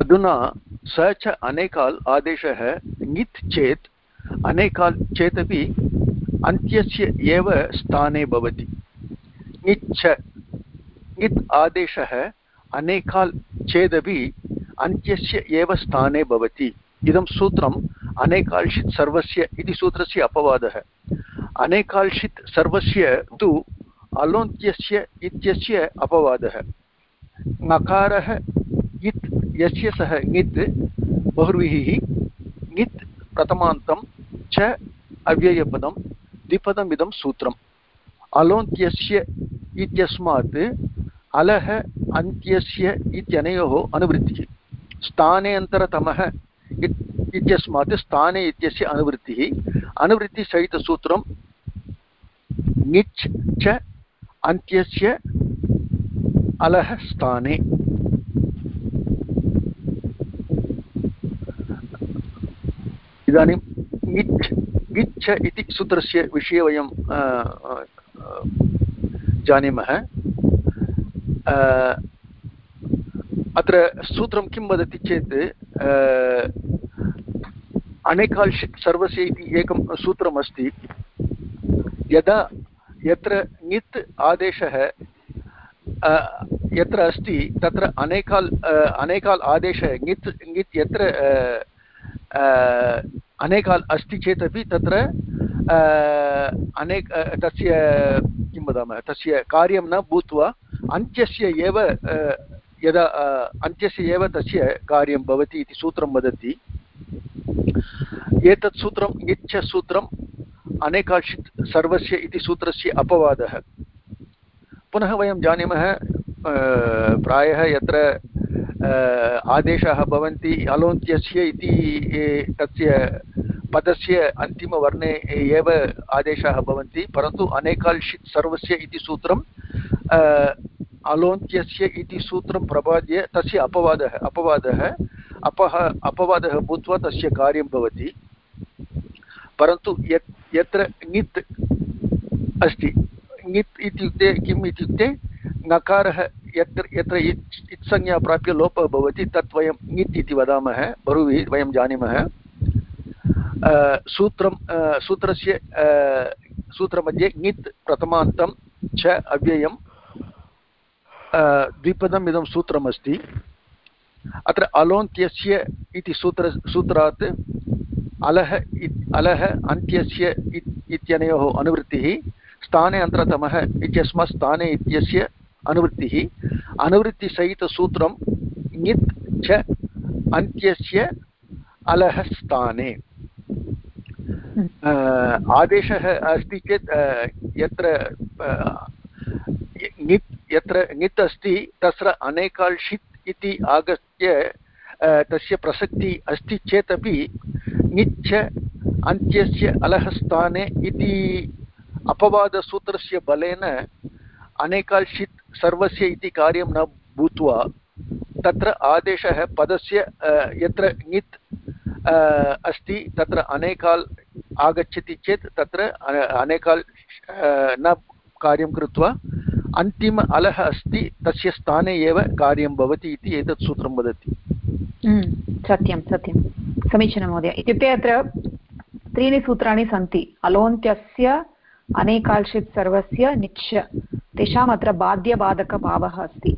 Speaker 5: अधुना स च अनेकाल् आदेशः ङित् चेत् अनेकाल् चेदपि अन्त्यस्य एव स्थाने भवति। ङिच्छ ङित् आदेशः अनेकाल् चेदपि अन्त्यस्य एव स्थाने भवति। इदं सूत्रम् अनेकाल्षित् सर्वस्य इति सूत्रस्य अपवादः। अनेकाल्षित् सर्वस्य तु अलोन्त्यस्य इत्यस्य अपवादः। नकारः इत्, यस्य सः ङित्, बहुर्विहिः ङित् प्रथमान्तं च अव्ययपदं द्विपदमिदं सूत्रम्। अलोन्त्यस्य इत्यस्मात् अलः अन्त्यस्य इत्यनयोः अनुवृत्तिः। स्थाने अन्तरतमः इत्यस्मात् स्थाने इत्यस्य अनुवृत्तिः। अनुवृत्तिसहितसूत्रं ङिच् च अन्त्यस्य अलः स्थाने। इदानीं ङिच् ङिच्छ इति सूत्रस्य विषये वयं जानीमः। अत्र सूत्रं किं वदति चेत् अनेकाल्षित् सर्वस्य इति एकं सूत्रमस्ति। यदा यत्र ङित् आदेशः यत्र अस्ति, तत्र अनेकाल् अनेकाल् आदेशः ङित् ङित् यत्र अनेकाल् अस्ति चेदपि तत्र अनेक तस्य, किं वदामः, तस्य कार्यं न भूत्वा अन्त्यस्य एव यदा अन्त्यस्य एव तस्य कार्यं भवति इति सूत्रं वदति। एतत् सूत्रम् इच्छसूत्रम् अनेकाशित् सर्वस्य इति सूत्रस्य अपवादः। पुनः वयं जानीमः प्रायः यत्र आदेशाः भवन्ति, अलोन्त्यस्य इति तस्य पदस्य अन्तिमवर्णे एव आदेशाः भवन्ति, परन्तु अनेकाल्षित् सर्वस्य इति सूत्रं अलोन्त्यस्य इति सूत्रं प्रपाद्य तस्य अपवादः अपवादः, अपः, अपवादः भूत्वा तस्य कार्यं भवति। परन्तु यत्, यत्र ङित् अस्ति, ङित् इत्युक्ते, किम् इत्युक्ते, नकारः यत्र यत्र इत् इत्संज्ञा प्राप्य लोपः भवति, तत् वयं ङित् इति वदामः बहुविः वयं जानीमः। सूत्रं सूत्रस्य सूत्रमध्ये ङित् प्रथमान्तं च अव्ययं द्विपदम् इदं सूत्रमस्ति। अत्र अलोन्त्यस्य इति सूत्र, सूत्रात् अलः अलः अन्त्यस्य इत्यनयोः अनुवृत्तिः, स्थाने अन्तरतमः इत्यस्मात् स्थाने इत्यस्य अनुवृत्तिः। अनुवृत्तिसहितसूत्रं ङित् च अन्त्यस्य अलः स्थाने आदेशः अस्ति चेत् यत्र ङित् यत्र ङित् अस्ति तत्र अनेकाल्षित् इति आगत्य तस्य प्रसक्तिः अस्ति चेदपि ङिच्छ अन्त्यस्य अलः स्थाने इति अपवादसूत्रस्य बलेन अनेकाल्षित् सर्वस्य इति कार्यं न भूत्वा तत्र आदेशः पदस्य यत्र ङित् अस्ति, तत्र अनेकाल् आगच्छति चेत् तत्र अनेकाल् न कार्यं कृत्वा अन्तिम अलः अस्ति, तस्य स्थाने एव कार्यं भवति इति एतत् सूत्रं वदति।
Speaker 1: सत्यं सत्यं। समीचीनं महोदय। इत्युक्ते अत्र त्रीणि सूत्राणि सन्ति। अलोन्त्यस्य अनेकाल्षित् सर्वस्य निच्छ तेषाम् अत्र बाध्यबाधकभावः अस्ति।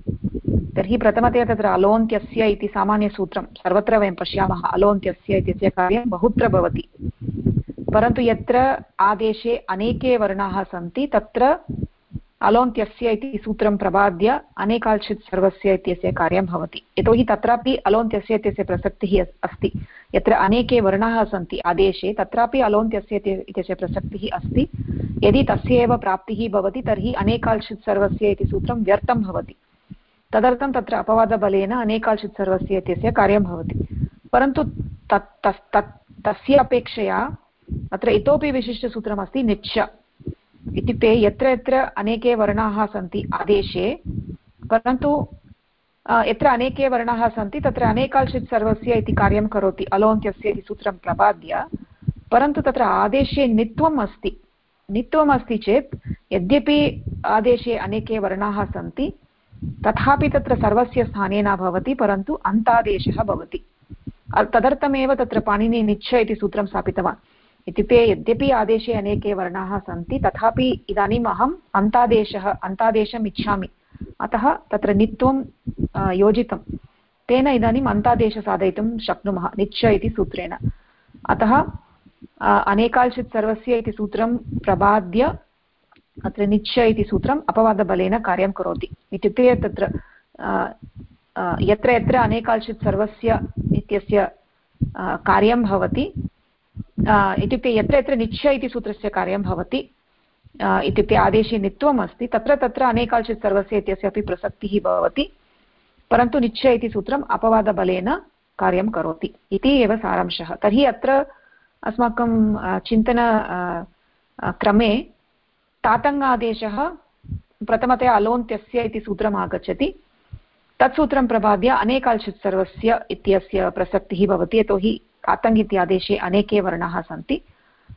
Speaker 1: तर्हि प्रथमतया तत्र अलोन्त्यस्य इति सामान्यसूत्रं सर्वत्र वयं पश्यामः, अलोन्त्यस्य इत्यस्य कार्यं बहुत्र भवति। परन्तु यत्र आदेशे अनेके वर्णाः सन्ति, तत्र अलोन्त्यस्य इति सूत्रं प्रबाद्य अनेकाल्चित् सर्वस्य इत्यस्य कार्यं भवति। यतोहि तत्रापि अलोन्त्यस्य इत्यस्य प्रसक्तिः अस्ति। यत्र अनेके वर्णाः सन्ति आदेशे, तत्रापि अलोन्त्यस्य इत्यस्य प्रसक्तिः अस्ति। यदि तस्य एव प्राप्तिः भवति, तर्हि अनेकाल्चित् सर्वस्य इति सूत्रं व्यर्थं भवति। तदर्थं तत्र अपवादबलेन अनेकाल्चित् सर्वस्य इत्यस्य कार्यं भवति। परन्तु तत् तस् तत् तस्य अपेक्षया अत्र इतोपि विशिष्टसूत्रमस्ति निच्छ। इत्युक्ते यत्र यत्र अनेके वर्णाः सन्ति आदेशे, परन्तु यत्र अनेके वर्णाः सन्ति, तत्र अनेकाल्चित् सर्वस्य इति कार्यं करोति। अलोन्त्यस्य इति सूत्रं प्रपाद्य, परन्तु तत्र आदेशे नित्वम् अस्ति। नित्वम् अस्ति चेत्, यद्यपि आदेशे अनेके वर्णाः सन्ति, तथापि तत्र सर्वस्य स्थाने न भवति, परन्तु अन्तादेशः भवति। तदर्थमेव तत्र पाणिनि निच्छ इति सूत्रं स्थापितवान्। इत्युक्ते यद्यपि आदेशे अनेके वर्णाः सन्ति, तथापि इदानीम् अहम् अन्तादेशः, अन्तादेशम् इच्छामि। अतः तत्र नित्वं योजितं। तेन इदानीम् अन्तादेश साधयितुं शक्नुमः, निच्च इति सूत्रेण। अतः अनेकाल्चित् सर्वस्य इति सूत्रं प्रबाद्य अत्र निच्च इति सूत्रम् अपवादबलेन कार्यं करोति। इत्युक्ते तत्र यत्र यत्र अनेकाल्चित् सर्वस्य इत्यस्य कार्यं भवति इत्युक्ते यत्र यत्र निच्छ इति सूत्रस्य कार्यं भवति इत्युक्ते आदेशे नित्वम् अस्ति तत्र तत्र अनेकाल्चित् सर्वस्य इत्यस्य अपि प्रसक्तिः भवति, परन्तु निश्चय इति सूत्रम् अपवादबलेन कार्यं करोति, इति एव सारांशः। तर्हि अत्र अस्माकं चिन्तन क्रमे तातङ्गादेशः प्रथमतया अलोन्त्यस्य इति सूत्रम् आगच्छति तत् सूत्रं प्रबाद्य अनेकाल्चित् सर्वस्य इत्यस्य प्रसक्तिः भवति, यतोहि तातङ् इत्यादेशे अनेके वर्णाः सन्ति।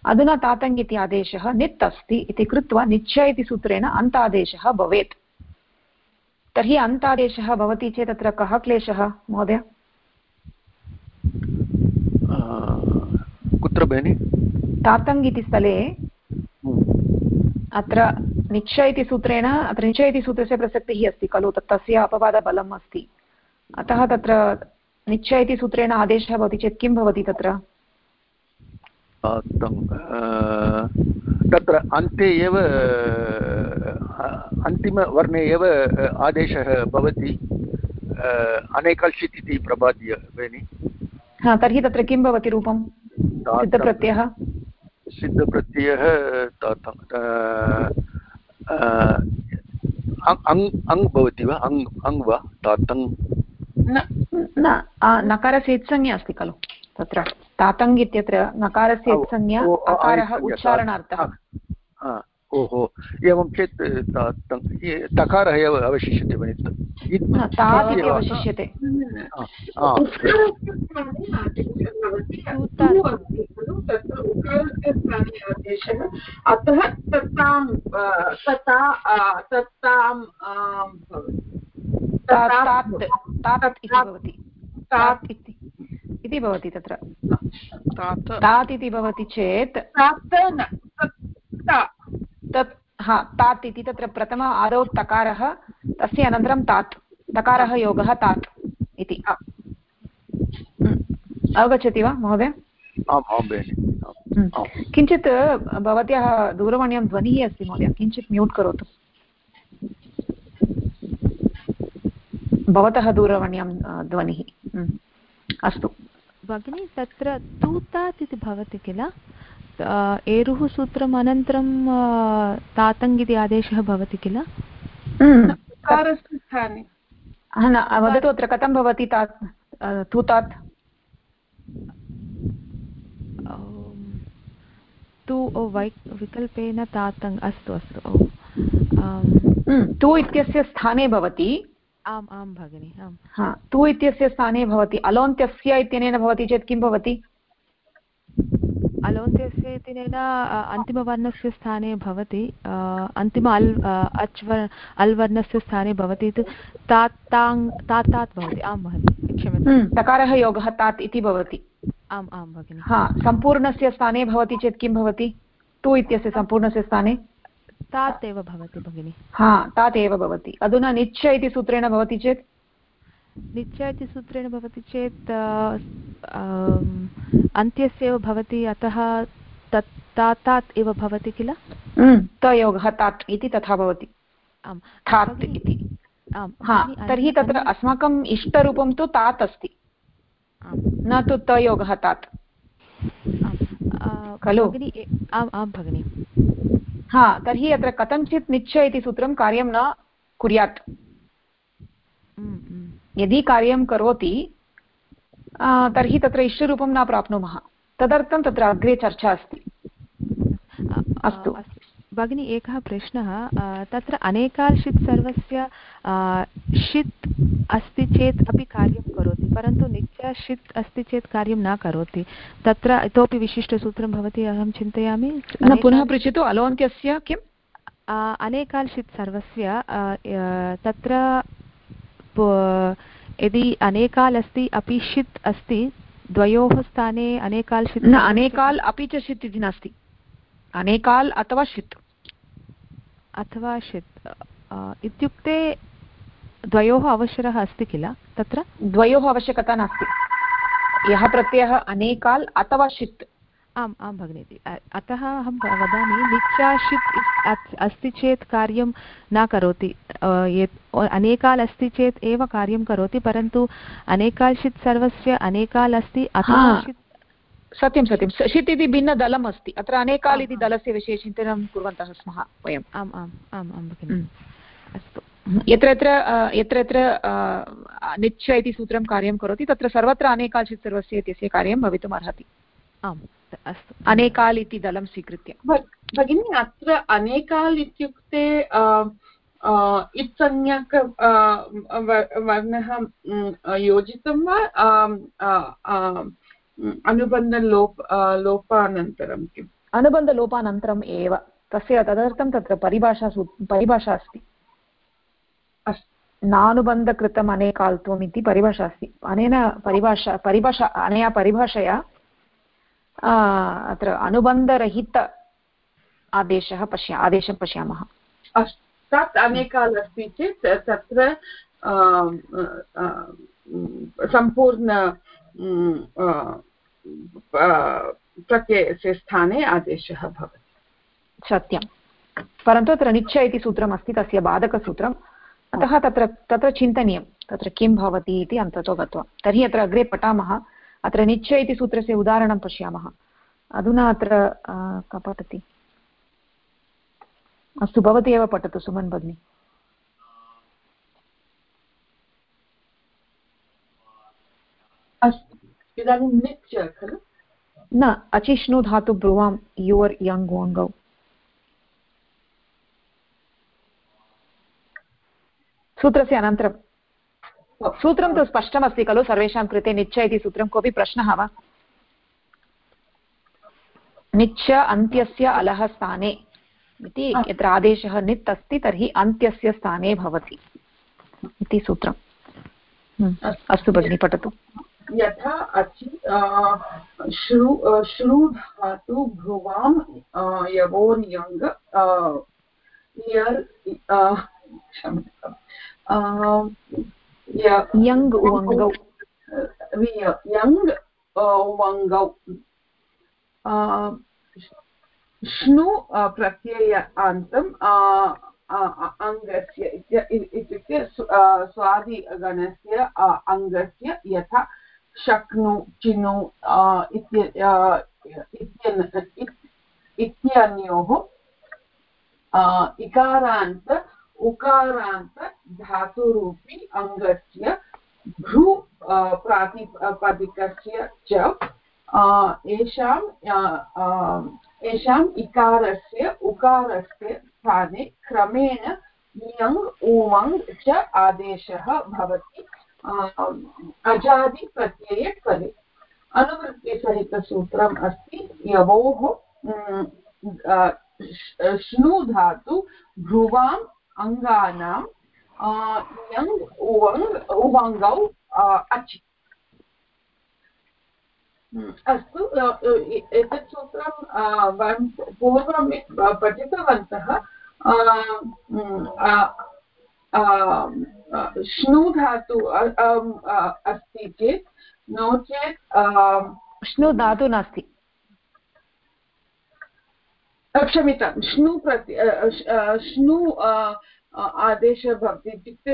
Speaker 1: अधुना तातङ् इति आदेशः नित् अस्ति इति कृत्वा निश्चय इति सूत्रेण अन्तादेशः भवेत्। तर्हि अन्तादेशः भवति चेत् अत्र कः क्लेशः महोदय?
Speaker 5: कुत्र भगिनि?
Speaker 1: तातङ् इति स्थले अत्र निश्चय इति सूत्रेण अत्र निश्चय इति सूत्रस्य प्रसक्तिः अस्ति खलु तत् तस्य अपवादबलम् अस्ति। अतः तत्र निश्चय इति सूत्रेण आदेशः भवति चेत् किं भवति तत्र?
Speaker 5: तत्र अन्ते एव अन्तिमवर्णे एव आदेशः भवति अनेकल्षित् इति प्रबाद्य भगिनि
Speaker 1: हा तर्हि तत्र किं भवति रूपं? सिद्धप्रत्ययः?
Speaker 5: सिद्धप्रत्ययः अङ् अङ् भवति वा? अङ् अङ् वा? तातङ्
Speaker 1: न नकारस्य इत्संज्ञा अस्ति खलु तत्र। तातङ् इत्यत्र नकारस्य इत्संज्ञा अकारः उच्चारणार्थः।
Speaker 5: ओहो एवं चेत् तकारः एव अवशिष्यते
Speaker 1: अवशिष्यते।
Speaker 2: अतः तत्तां तथा तत्तां
Speaker 1: तात् इति भवति। तात् इति इति भवति तत्र। तात्। इति भवति चेत्। तत् हा तात् इति तत्र प्रथम आदौ तकारः तस्य अनन्तरं तात् तकारः योगः तात् इति। अवगच्छति वा महोदय? किञ्चित् भवत्याः दूरवाण्यां ध्वनिः अस्ति महोदय किञ्चित् म्यूट् करोतु। भवतः दूरवाण्यां ध्वनिः। अस्तु।
Speaker 6: भगिनी तत्र तूतात् इति भवति किल? एरुः सूत्रम् अनन्तरं तातङ् इति आदेशः भवति किल?
Speaker 1: वदतु अत्र कथं भवति तात् तूतात्?
Speaker 6: तु ओ वै विकल्पेन तातङ् अस्तु अस्तु
Speaker 1: तु इत्यस्य स्थाने भवति।
Speaker 6: आम् आं भगिनि आम्।
Speaker 1: हा तु इत्यस्य स्थाने भवति। अलोन्त्यस्य इत्यनेन भवति चेत् किं भवति?
Speaker 6: अलोन्त्यस्य इत्यनेन अन्तिमवर्णस्य स्थाने भवति। अन्तिम अल् अच् वर् अल् वर्णस्य स्थाने भवति तात्ताङ् तात् भवति। आं भगिनि क्षम्यतां
Speaker 1: तकारः योगः तात् इति भवति।
Speaker 6: आम् आं भगिनि।
Speaker 1: हा सम्पूर्णस्य स्थाने भवति चेत् किं भवति? तु इत्यस्य सम्पूर्णस्य स्थाने।
Speaker 6: तात् एव भवति भगिनि।
Speaker 1: हा तात् एव भवति। अधुना निच्च इति सूत्रेण भवति चेत्?
Speaker 6: निच्च इति सूत्रेण भवति चेत् अन्त्यस्य एव भवति अतः तत् तात् एव भवति किल?
Speaker 1: तयोगः तात् इति तथा भवति।
Speaker 6: आम्।
Speaker 1: थात् इति। हा तर्हि तत्र अस्माकं इष्टरूपं तु तात् अस्ति। न तु तयोगः तात्। खलु?
Speaker 6: आम् आं भगिनि।
Speaker 1: हा तर्हि अत्र कथञ्चित् निच्छ इति सूत्रं कार्यं न कुर्यात्। यदि कार्यं करोति तर्हि तत्र इष्टरूपं न प्राप्नुमः। तदर्थं तत्र अग्रे चर्चा अस्ति। अस्तु।
Speaker 6: भगिनि एकः प्रश्नः तत्र अनेकार्षित् सर्वस्य षित् अस्ति चेत् अपि कार्यं करोति परन्तु नित्य षित् अस्ति चेत् कार्यं न करोति। तत्र इतोपि विशिष्टसूत्रं भवति अहं चिन्तयामि।
Speaker 1: पुनः पृच्छतु अलोन्त्यस्य किम्?
Speaker 6: अनेकाल्षित् सर्वस्य तत्र यदि अनेकाल् अस्ति अपि षित् अस्ति द्वयोः स्थाने अनेकाल् षित्
Speaker 1: न अनेकाल् अपि च षित् इति नास्ति। अनेकाल् अथवा षित्।
Speaker 6: अथवा षित् इत्युक्ते द्वयोः अवसरः अस्ति किल? तत्र?
Speaker 1: द्वयोः आवश्यकता नास्ति। यः प्रत्ययः अनेकाल् अथवा षित्
Speaker 6: आम् आं भगिनि। अतः अहं वदामि नित्याशित् अस्ति चेत् कार्यं न करोति। अनेकाल् अस्ति चेत् एव कार्यं करोति परन्तु अनेकाल् षित् सर्वस्य अनेकाल् अस्ति अथवा
Speaker 1: सत्यं सत्यं। षित् इति भिन्नदलम् अस्ति अत्र अनेकाल् इति दलस्य विषये चिन्तनं कुर्वन्तः स्मः वयम्।
Speaker 6: आम् आम् आम् आं भगिनि। अस्तु।
Speaker 1: यत्र यत्र यत्र यत्र निच्छ इति सूत्रं कार्यं करोति तत्र सर्वत्र अनेकाल् षित् सर्वस्य इत्यस्य कार्यं भवितुम् अर्हति
Speaker 6: आम् अस्तु।
Speaker 1: अनेकाल् इति दलं स्वीकृत्य।
Speaker 2: भगिनि अत्र अनेकाल् इत्युक्ते इत्संज्ञक वर्णः योजितं वा? अनुबन्धलोप लोपानन्तरं किम्?
Speaker 1: अनुबन्धलोपानन्तरम् एव। तस्य तदर्थं तत्र परिभाषा परिभाषा अस्ति। नानुबन्धकृतम् अनेकाल्त्वम् इति परिभाषा अस्ति। अनेन परिभाषा परिभाषा अनया परिभाषया अत्र अनुबन्धरहित आदेशः पश्य आदेशं पश्यामः।
Speaker 2: तत् अनेकाल् अस्ति चेत् तत्र सम्पूर्ण प्रत्ययस्य स्थाने आदेशः भवति।
Speaker 1: सत्यं। परन्तु अत्र निश्चय इति सूत्रमस्ति तस्य बाधकसूत्रम्। अतः तत्र तत्र चिन्तनीयं तत्र किं भवति इति अन्ततो गत्वा। तर्हि अत्र अग्रे पठामः। अत्र निश्चय इति सूत्रस्य उदाहरणं पश्यामः। अधुना अत्र पठति अस्तु भवती एव पठतु सुमन् भगिनि।
Speaker 2: अस्तु इदानीं निच् खलु?
Speaker 1: न अचिष्णु धातु ब्रुवां युवर् यङ् वङ्गौ। सूत्रस्य अनन्तरं। सूत्रं तु स्पष्टमस्ति खलु सर्वेषां कृते निच्च इति सूत्रं कोऽपि प्रश्नः वा? निच्च अन्त्यस्य अलः स्थाने। इति यत्र आदेशः नित् अस्ति तर्हि अन्त्यस्य स्थाने भवति। इति सूत्रम्। हम्म, अस्तु भगिनि पठतु।
Speaker 2: यथा अचि श्रु श्रु धातु भ्रुवां यवोर्यङ्
Speaker 1: यङ् वङ्गौ
Speaker 2: यङ् वङ्गौ श्नु प्रत्यय अन्तम् अङ्गस्य इत्युक्ते स्वादिगणस्य अङ्गस्य यथा शक्नु, चिनु इत्यन्योः इकारान्त, उकारान्त, धातुरूपी अङ्गस्य भ्रू प्रातिपदिकस्य च येषां येषाम् इकारस्य, उकारस्य स्थाने क्रमेण इयङ् उवङ् च आदेशः भवति। अजादिप्रत्यये फले अनुवृत्तिसहितसूत्रम् अस्ति यवोः श्नु धातु भ्रुवाम् अङ्गानां यङ्, उवङ्, उवङ्गौ अचि। अस्तु एतत् सूत्रं पूर्वं पठितवन्तः श्नु धातु अस्ति चेत् नो चेत्
Speaker 1: श्नु धातु नास्ति।
Speaker 2: क्षम्यतां श्नु प्रति श्नु आदेशः भवति इत्युक्ते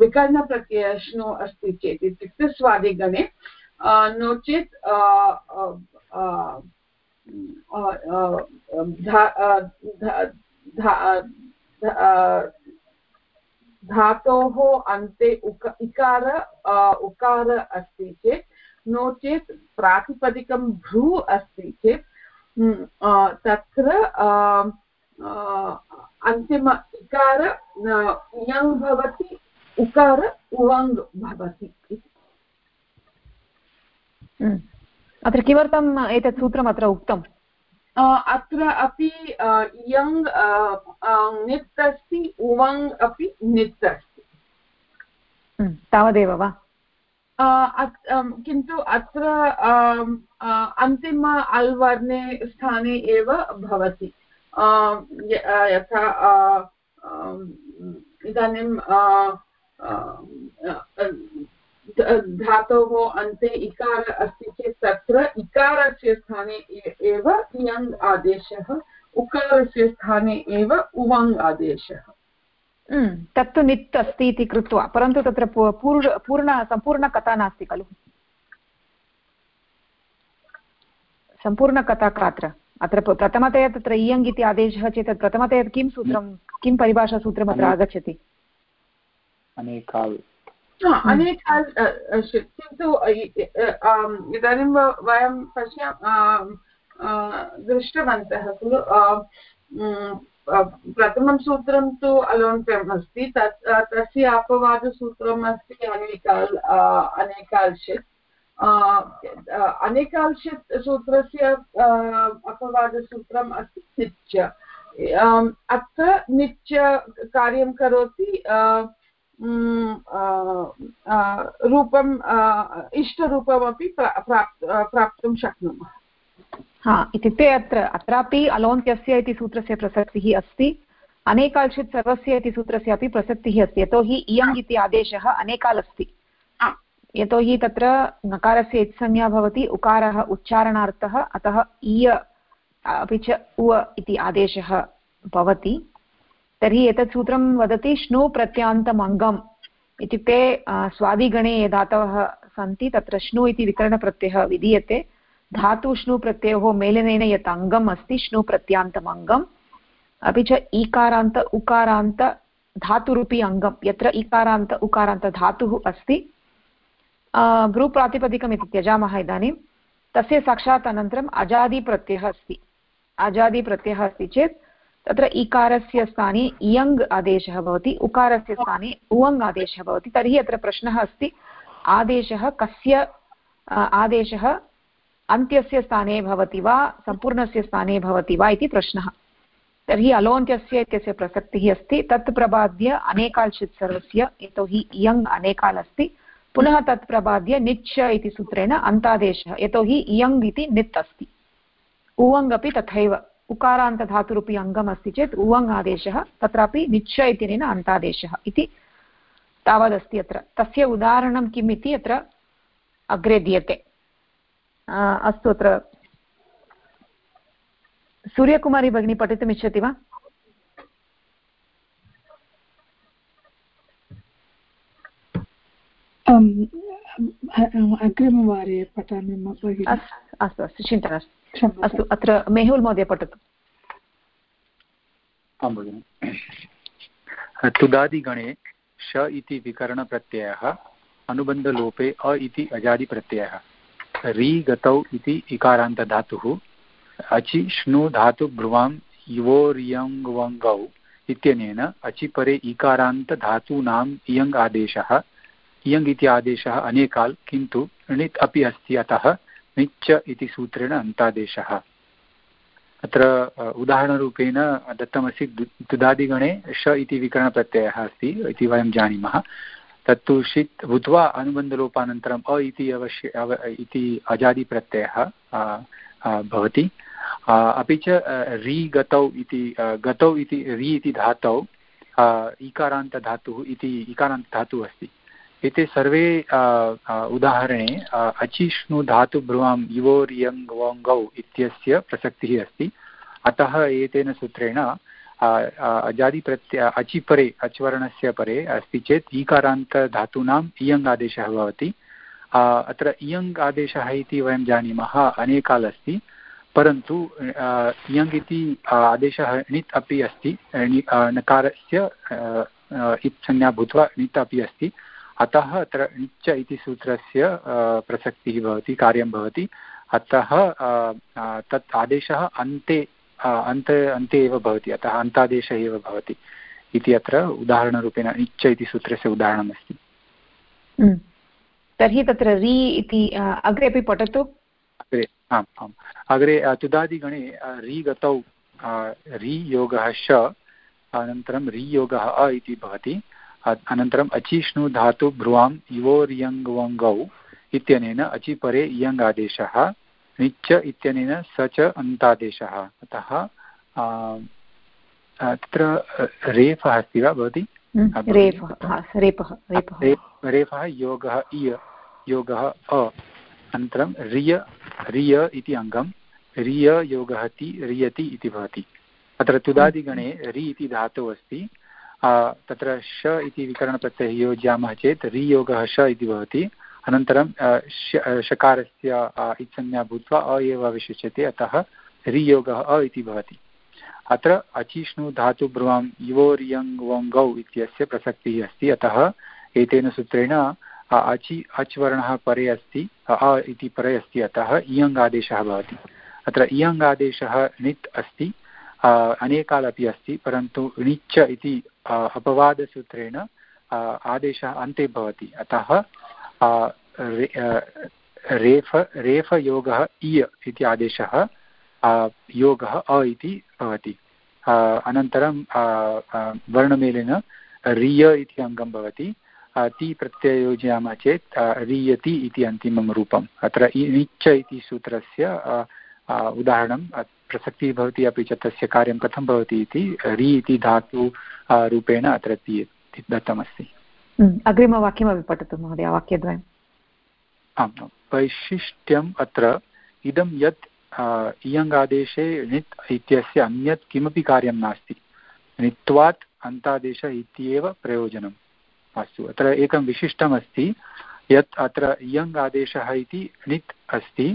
Speaker 2: विकरणप्रत्ययः श्नु अस्ति चेत् इत्युक्ते स्वादिगणे नो चेत् धातोः अन्ते उक, इकार उकार अस्ति चेत्, नो चेत् प्रातिपदिकं भ्रू अस्ति चेत् तत्र अन्तिम इकार यङ् भवति, उकार, उवङ् भवति
Speaker 1: अत्र किमर्थम् एतत् सूत्रम् अत्र उक्तम्?
Speaker 2: अत्र अपि यङ् नित् अस्ति उवङ् अपि नित् अस्ति
Speaker 1: तावदेव वा?
Speaker 2: किन्तु अत्र अन्तिम अल् वर्णे स्थाने एव भवति। यथा इदानीं धातोः अन्ते इकार अस्ति चेत् तत्र इकारस्य स्थाने एव इयङ् आदेशः उकारस्य स्थाने एव उवङ् आदेशः।
Speaker 1: तत्तु नित् अस्ति इति कृत्वा परन्तु तत्र पूर् पूर्ण सम्पूर्णकथा नास्ति खलु। सम्पूर्णकथा कात्र अत्र? प्रथमतया तत्र इयङ् इति आदेशः चेत् प्रथमतया किं सूत्रं किं परिभाषासूत्रम् अत्र आगच्छति?
Speaker 8: अनेकाल्
Speaker 2: अनेकाल् किन्तु इदानीं वयं पश्या दृष्टवन्तः खलु प्रथमं सूत्रं तु अलोन्त्यम् अस्ति तत् तस्य अपवादसूत्रम् अस्ति अनेकाल् अनेकाल्षित् अनेकांशित् सूत्रस्य अपवादसूत्रम् अस्ति निच्च। अत्र निच्च कार्यं करोति रूपम् इष्टरूपमपि प्राप्तुं शक्नुमः।
Speaker 1: हा इत्युक्ते अत्र अत्रापि अलोन्त्यस्य इति सूत्रस्य प्रसक्तिः अस्ति। अनेकाल्शित् सर्वस्य इति सूत्रस्य अपि प्रसक्तिः अस्ति। यतोहि इयङ् इति आदेशः अनेकाल् अस्ति। यतोहि तत्र नकारस्य इत्संज्ञा भवति उकारः उच्चारणार्थः अतः इय अपि च उ इति आदेशः भवति। तर्हि एतत् सूत्रं वदति श्नु प्रत्यान्तम् इत्युक्ते स्वादिगणे ये धातवः सन्ति, तत्र श्नु इति विकरणप्रत्ययः विधीयते। धातु श्नु प्रत्ययोः मेलनेन यत् अङ्गम् अस्ति, श्नु प्रत्यान्तम् अङ्गम् अपि च ईकारान्त, उकारान्त, धातुरूपी अङ्गं यत्र इकारान्त उकारान्त धातुः अस्ति। भ्रूप्रातिपदिकम् इति त्यजामः इदानीं। तस्य साक्षात् अनन्तरम् अजादिप्रत्ययः अस्ति। अजादिप्रत्ययः अस्ति चेत् तत्र इकारस्य स्थाने इयङ् आदेशः भवति, उकारस्य स्थाने उवङ् आदेशः भवति, तर्हि अत्र प्रश्नः अस्ति, आदेशः कस्य आदेशः अन्त्यस्य स्थाने भवति वा, सम्पूर्णस्य स्थाने भवति वा इति प्रश्नः। तर्हि अलोन्त्यस्य इत्यस्य प्रसक्तिः अस्ति, तत् प्रबाद्य अनेकाल्चित् सर्वस्य यतोहि इयङ् अनेकाल् अस्ति, पुनः तत् प्रबाद्य निच् इति सूत्रेण अन्तादेशः यतोहि इयङ् इति नित् अस्ति। उवङ् अपि तथैव। उकारान्तधातुरूपी अङ्गम् अस्ति चेत् उवङ् आदेशः, तत्रापि निच् इत्यनेन अन्तादेशः इति तावदस्ति अत्र। तस्य उदाहरणं किम् इति अत्र अग्रे दीयते। अस्तु अत्र। सूर्यकुमारी भगिनी, पठितुमिच्छति वा?
Speaker 15: अग्रिमवारे पठामि
Speaker 1: अस्तु अस्तु चिन्ता नास्ति। अस्तु अत्र मेहुल् महोदय पठतु।
Speaker 8: आं भगिनि।
Speaker 11: तुदादिगणे श इति विकरणप्रत्ययः अनुबन्धलोपे अ इति अजादिप्रत्ययः रि गतौ इति इकारान्तधातुः अचि श्नु धातु ब्रुवां युवोर्यङ्वङ्गौ इत्यनेन अचिपरे इकारान्तधातूनाम् इयङ् आदेशः इयङ् इति आदेशः अनेकाल्, किन्तु णित् अपि अस्ति अतः णिच्च इति सूत्रेण अन्तादेशः। अत्र उदाहरणरूपेण दत्तमस्ति दुदादिगणे श इति विकरणप्रत्ययः अस्ति इति वयं जानीमः। तत्तु षित् भूत्वा अनुबन्धलोपानन्तरम् अ इति अवश्य, अव, इति अजादिप्रत्ययः भवति। अपि च रि गतौ इति गतौ इति, रि इति धातौ इकारान्तधातुः इति इकारान्तधातुः अस्ति। एते सर्वे उदाहरणे अचिष्णु धातु ब्रुवां युवोर्यङ् वङ्गौ इत्यस्य प्रसक्तिः अस्ति। अतः एतेन सूत्रेण अजादिप्रत्य, अचिपरे, अच्वर्णस्य परे अस्ति चेत् ईकारान्तधातूनाम् इयङ् आदेशः भवति अत्र इयङ् आदेशः इति वयं जानीमः, अनेकाल् अस्ति। परन्तु इयङ् इति आदेशः णित् अपि अस्ति नकारस्य इत्संज्ञा भूत्वा णित् अपि अस्ति। अतः अत्र णिच्च इति सूत्रस्य प्रसक्तिः भवति कार्यं भवति। अतः तत् आदेशः अन्ते अन्ते अन्ते एव भवति अतः अन्तादेशः एव भवति इति अत्र उदाहरणरूपेण णिच्च इति सूत्रस्य उदाहरणमस्ति।
Speaker 1: तर्हि तत्र रि इति अग्रे अपि पठतु।
Speaker 11: अग्रे आम् आम्। अग्रे तुदादिगणे रि गतौ रि योगः श अनन्तरं रि योगः अ इति भवति। अनन्तरम् अचिष्णु धातु भ्रुवां युवोर्यङ्वङ्गौ इत्यनेन अचिपरे इयङ् आदेशः निच्च इत्यनेन स च अन्तादेशः। अतः तत्र रेफः अस्ति वा भवति? रेफः योगः इय योगः अ। अनन्तरं रिय रिय इति अङ्गं रिय योगः ति रियति इति भवति। अत्र तुदादिगणे रि इति धातुः अस्ति। तत्र श इति विकरणप्रत्ययः योजयामः चेत् रियोगः श इति भवति। अनन्तरं शकारस्य इत्संज्ञा भूत्वा अ एव अवशिष्यते, अतः रियोगः अ इति भवति। अत्र अचिष्णु धातुब्रुवां युवोर्यङ् इत्यस्य प्रसक्तिः अस्ति, अतः एतेन सूत्रेण अचि अच् वर्णः परे अस्ति, अ इति परे अस्ति, अतः इयङ् आदेशः भवति। अत्र इयङ् आदेशः णित् अस्ति अनेकाल् अस्ति, परन्तु णिच्च इति अपवादसूत्रेण आदेशः अन्ते भवति। अतः रेफ, रेफयोगः इय इति आदेशः योगः अ इति भवति। अनन्तरं वर्णमेलेन रिय इति अङ्गं भवति। ति प्रत्यय योजयामः चेत् रियति इति अन्तिमं रूपम्। अत्र निच्च इति सूत्रस्य उदाहरणं प्रसक्तिः भवति अपि च तस्य कार्यं कथं भवति इति रि इति धातु रूपेण अत्र दत्तमस्ति।
Speaker 1: अग्रिमवाक्यमपि पठतु महोदय वाक्यद्वयम्
Speaker 11: आम् वैशिष्ट्यम् अत्र इदं यत् इयङ्गादेशे णित् इत्यस्य अन्यत् किमपि कार्यं नास्ति। णित्वात् अन्तादेश इत्येव प्रयोजनम् अस्तु। अत्र एकं विशिष्टमस्ति यत् अत्र इयङ् आदेशः इति णित् अस्ति।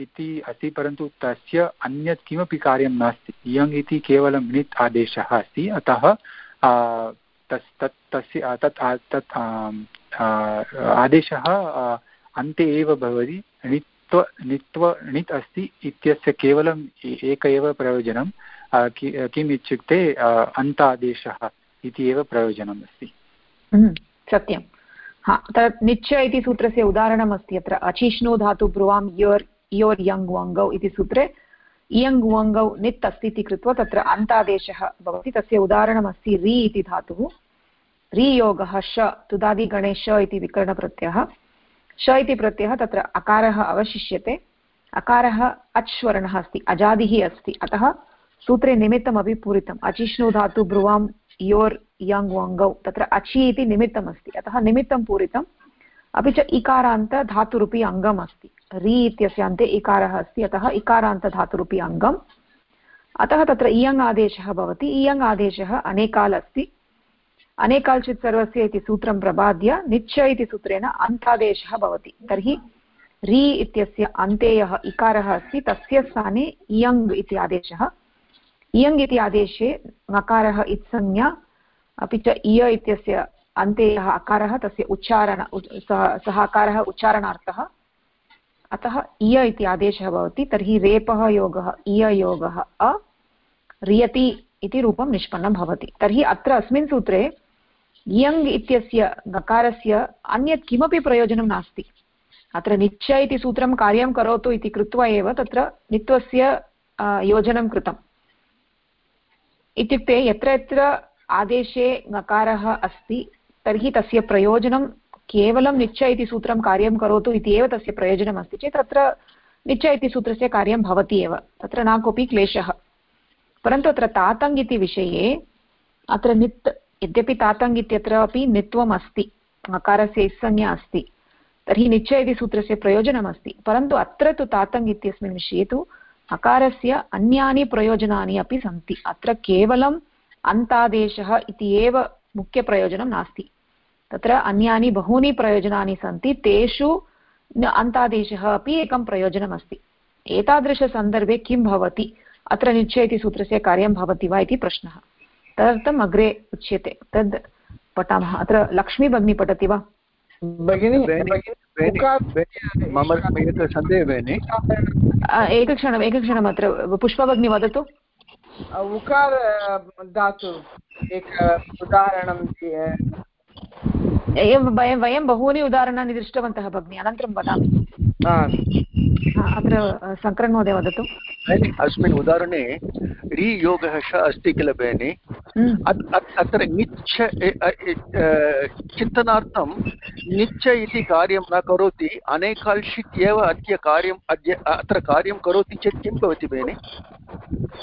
Speaker 11: इति अस्ति, परन्तु तस्य अन्यत् किमपि कार्यं नास्ति। इयङ् इति केवलं णित् आदेशः अस्ति, अतः तस्, तत्, तस्य तत् तत् आदेशः अन्ते एव भवति। णित्व णित्व, णित् अस्ति इत्यस्य केवलम् एक एव प्रयोजनं। किम् इत्युक्ते अन्तादेशः इति एव प्रयोजनम् अस्ति।
Speaker 1: सत्यं हा तत् निच्च इति सूत्रस्य उदाहरणमस्ति, अत्र अचिष्णु धातु ब्रुवां योर् योर् यङ् वङ्गौ इति सूत्रे इयङ् वङ्गौ नित् अस्ति इति कृत्वा तत्र अन्तादेशः भवति, तस्य उदाहरणमस्ति रि इति धातुः, रियोगः श तुदादिगणे श इति विकरणप्रत्ययः, श इति प्रत्ययः तत्र अकारः अवशिष्यते, अकारः अच्वर्णः अस्ति, अजादिः अस्ति, अतः सूत्रे निमित्तमपि पूरितम्, अचिष्णु धातु ब्रुवां योर् यङ् वङ्गौ तत्र अचि इति निमित्तमस्ति अतः निमित्तं पूरितम्। अपि च इकारान्त धातुरूपी अङ्गम् अस्ति। रि इत्यस्य अन्ते इकारः अस्ति। अतः इकारान्तधातुरूपी अङ्गम्। अतः तत्र इयङ् आदेशः भवति। इयङ् आदेशः अनेकाल् अस्ति। अनेकाल् चित् सर्वस्य इति सूत्रं प्रबाद्य निच्च इति सूत्रेण अन्तादेशः भवति। तर्हि रि इत्यस्य अन्ते यः इकारः अस्ति, तस्य स्थाने इयङ् इति आदेशः इयङ् इति आदेशे नकारः इत्संज्ञा, अपि च इय इत्यस्य अन्ते यः अकारः, तस्य उच्चारण सः सः अकारः उच्चारणार्थः। अतः इय इति आदेशः भवति, तर्हि रेपः योगः इययोगः अ, रियति इति रूपं निष्पन्नं भवति। तर्हि अत्र अस्मिन् सूत्रे इयङ् इत्यस्य नकारस्य अन्यत् किमपि प्रयोजनं नास्ति। अत्र निच्च इति सूत्रं कार्यं करोतु इति कृत्वा एव तत्र नित्वस्य योजनं कृतम्। इत्युक्ते यत्र यत्र आदेशे नकारः अस्ति, तर्हि तस्य प्रयोजनं केवलं निच्च इति सूत्रं कार्यं करोतु इति एव तस्य प्रयोजनमस्ति चेत् तत्र निच्च इति सूत्रस्य कार्यं भवति एव, तत्र न कोऽपि क्लेशः। परन्तु अत्र तातङ् इति विषये, अत्र नित्, यद्यपि तातङ् इत्यत्र अपि नित्वम् अस्ति नकारस्य इत्संज्ञा अस्ति, तर्हि निच्च इति सूत्रस्य प्रयोजनमस्ति परन्तु अत्र तु तातङ् इत्यस्मिन् विषये तु अकारस्य अन्यानि प्रयोजनानि अपि सन्ति। अत्र केवलम् अन्तादेशः इति एव मुख्यप्रयोजनं नास्ति। तत्र अन्यानि बहूनि प्रयोजनानि सन्ति। तेषु अन्तादेशः अपि एकं प्रयोजनमस्ति। एतादृशसन्दर्भे किं भवति? अत्र निश्चय इति सूत्रस्य कार्यं भवति वा इति प्रश्नः। तदर्थम् अग्रे उच्यते। तद् पठामः। अत्र लक्ष्मी भगिनी पठति वा?
Speaker 14: भगिनी
Speaker 5: मम सन्देहः भगिनि
Speaker 1: एकक्षणम् एकक्षणम् अत्र पुष्पभगिनी वदतु।
Speaker 14: उकार दातु। एक उदाहरणं
Speaker 1: एवं वयं वयं बहूनि उदाहरणानि दृष्टवन्तः भगिनि अनन्तरं वदामि। अत्र शङ्करन् महोदय वदतु।
Speaker 5: अस्मिन् उदाहरणे रि योगः श अस्ति किल भगिनि अत्र निच्छ चिन्तनार्थं निच्छ इति कार्यं न करोति अनेकाल्षित् एव अद्य कार्यम् अद्य अत्र कार्यं करोति चेत् किं भवति भगिनि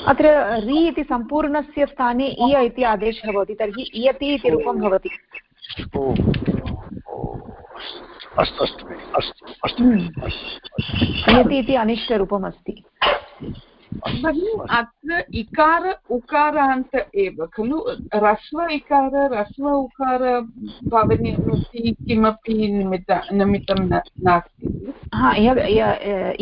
Speaker 1: अत्र रि इति सम्पूर्णस्य स्थाने इय इति आदेशः भवति तर्हि इयति इति रूपं भवति।
Speaker 5: अस्तु अस्तु अस्तु अस्तु।
Speaker 1: इयति इति अनिष्टरूपम् अस्ति
Speaker 2: अत्र इकार उकारान्त एव खलु? ह्रस्व इकार ह्रस्व उकार भवति किमपि निमित्त निमित्तं नास्ति।
Speaker 1: हा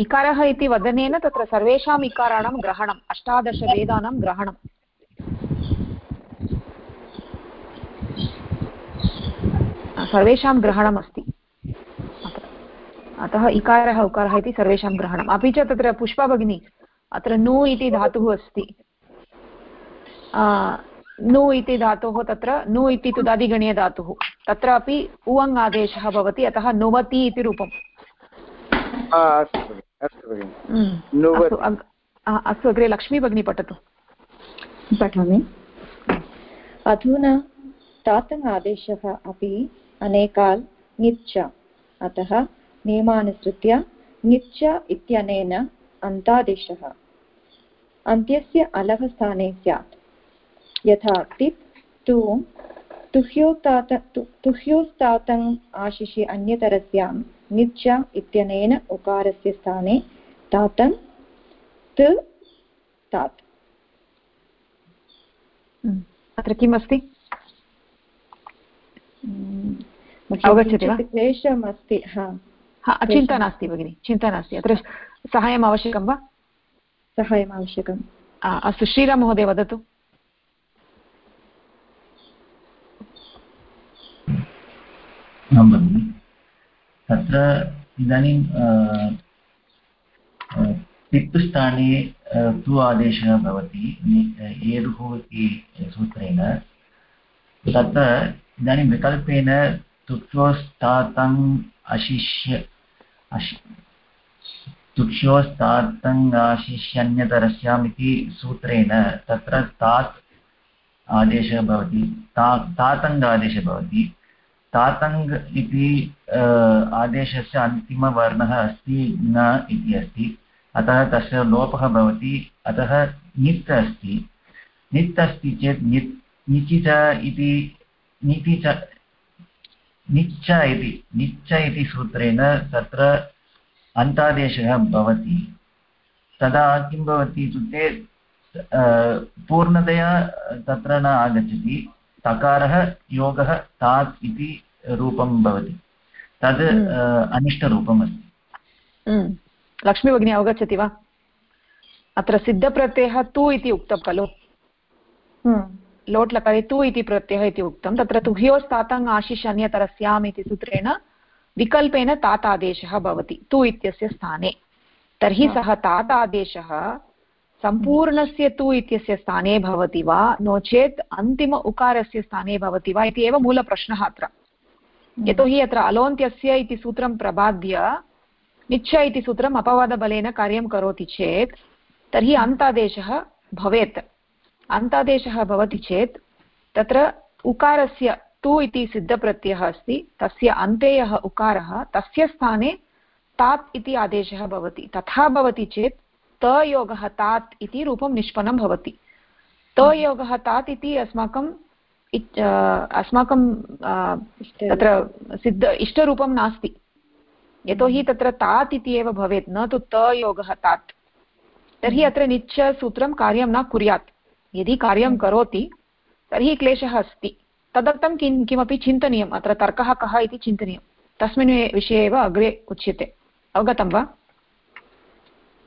Speaker 1: इकारः इति वदनेन तत्र सर्वेषाम् इकाराणां ग्रहणम् अष्टादशवेदानां ग्रहणम्। सर्वेषां ग्रहणमस्ति अतः इकारः उकारः इति सर्वेषां ग्रहणम्। अपि च तत्र पुष्पा भगिनी अत्र नु इति धातुः अस्ति। नु इति धातोः तत्र नु इति तुदादिगणीयधातुः। तत्र अपि उवङ् आदेशः भवति अतः नुवति इति रूपम्। अस्तु अग्रे लक्ष्मी भगिनी पठतु।
Speaker 15: पठामि। अधुना तातङ् आदेशः अपि अनेकाल् ङिच्च अतः नियमानुसृत्य ङिच्च इत्यनेन अन्तादेशः। अन्त्यस्य अलः स्थाने स्यात्। यथा तिप् तु तुह्योस्तात तुह्योस्तातङ् आशिषि अन्यतरस्यां निच्च इत्यनेन उकारस्य स्थाने तातङ् त् तात्।
Speaker 1: अत्र किम् अस्ति अवगच्छति वा?
Speaker 15: क्लेशमस्ति
Speaker 1: हा। चिन्ता नास्ति भगिनि चिन्ता नास्ति अत्र सहायम् आवश्यकं वा?
Speaker 15: सहायम् आवश्यकम्।
Speaker 1: अस्तु श्रीराम महोदय वदतु
Speaker 3: तत्र इदानीं तिप् स्थाने तु आदेशः भवति एरुः इति सूत्रेण। तत्र इदानीं विकल्पेन तुक्ष्योस्तात्तङ्गाशिष्यन्यतरस्याम् इति सूत्रेण तत्र तात् आदेशः भवति, ता तातङ्ग आदेशः भवति। तातङ्ग् इति आदेशस्य अन्तिमवर्णः अस्ति, न इति अस्ति। अतः तस्य लोपः भवति, अतः नित् अस्ति। नित् अस्ति चेत् नित् निचि च इति, निति च निच्च इति निच्च इति सूत्रेण तत्र अन्तादेशः भवति तदा किं भवति इत्युक्ते पूर्णतया तत्र न आगच्छति तकारः योगः तात् इति रूपं भवति तद् हम्म। अनिष्टरूपम् अस्ति
Speaker 1: हम्म। लक्ष्मी भगिनी अवगच्छति वा अत्र सिद्धप्रत्ययः तु इति उक्तं खलु हम्म। लोट् लकारे तु इति प्रत्ययः इति उक्तं। तत्र तुह्योस्तातङ् आशिष अन्यतरस्याम् इति सूत्रेण विकल्पेन तातादेशः भवति तु इत्यस्य स्थाने। तर्हि सः तातादेशः सम्पूर्णस्य तु इत्यस्य स्थाने भवति वा? नो चेत् अन्तिम उकारस्य स्थाने भवति वा? इति एव मूलप्रश्नः अत्र। यतोहि अत्र अलोन्त्यस्य इति सूत्रं प्रबाद्य निच्छ इति सूत्रम् अपवादबलेन कार्यं करोति चेत् तर्हि अन्तादेशः भवेत्। अन्तादेशः भवति चेत् तत्र उकारस्य तु इति सिद्धप्रत्ययः अस्ति तस्य अन्ते यः उकारः तस्य स्थाने तात् इति आदेशः भवति। तथा भवति चेत् तयोगः तात् इति रूपं निष्पन्नं भवति। तयोगः तात् इति अस्माकं अस्माकं तत्र सिद्ध इष्टरूपं नास्ति। यतोहि तत्र तात् इति एव भवेत् न तु तयोगः तात्। तर्हि अत्र निश्चसूत्रं कार्यं न कुर्यात्। यदि कार्यं करोति तर्हि क्लेशः अस्ति। तदर्थं किं किमपि चिन्तनीयम् अत्र तर्कः कः इति चिन्तनीयं तस्मिन् विषये एव अग्रे उच्यते। अवगतं वा?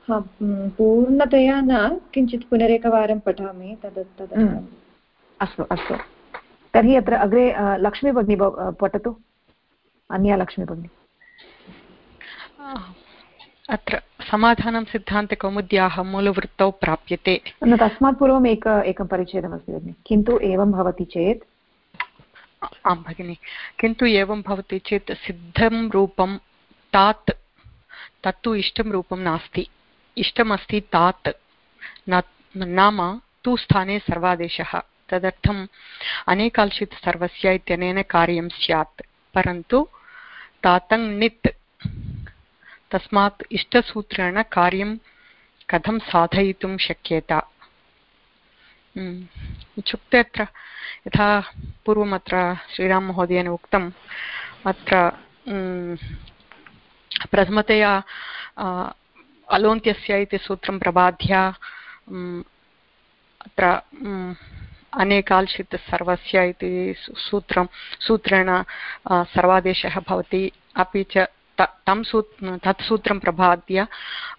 Speaker 15: पूर्णतया न किञ्चित् पुनरेकवारं पठामि तद् तद्
Speaker 1: अस्तु अस्तु। तर्हि अत्र अग्रे लक्ष्मी भगिनी पठतु। अन्या लक्ष्मी भगिनी
Speaker 12: अत्र समाधानं सिद्धान्तकौमुद्याः मूलवृत्तौ प्राप्यते।
Speaker 1: न तस्मात् पूर्वम् एक एकं परिच्छेदमस्ति भगिनि। किन्तु एवं भवति चेत्?
Speaker 12: आं भगिनि। किन्तु एवं भवति चेत् सिद्धं रूपं तात् तत्तु इष्टं रूपं नास्ति। इष्टमस्ति तात् नाम तु स्थाने सर्वादेशः। तदर्थम् अनेकाल्शित् सर्वस्य इत्यनेन कार्यं स्यात्। परन्तु तातङ् नित् तस्मात् इष्टसूत्रेण कार्यं, कथं साधयितुं शक्येत? इत्युक्ते अत्र यथा पूर्वम् अत्र श्रीराममहोदयेन उक्तम्, अत्र प्रथमतया अलोन्त्यस्य इति सूत्रं प्रबाध्य अत्र अनेकाल्शित् सर्वस्य इति सूत्रं, सूत्रेण सर्वादेशः भवति, अपि च तं सू तत् सूत्रं प्रबाद्य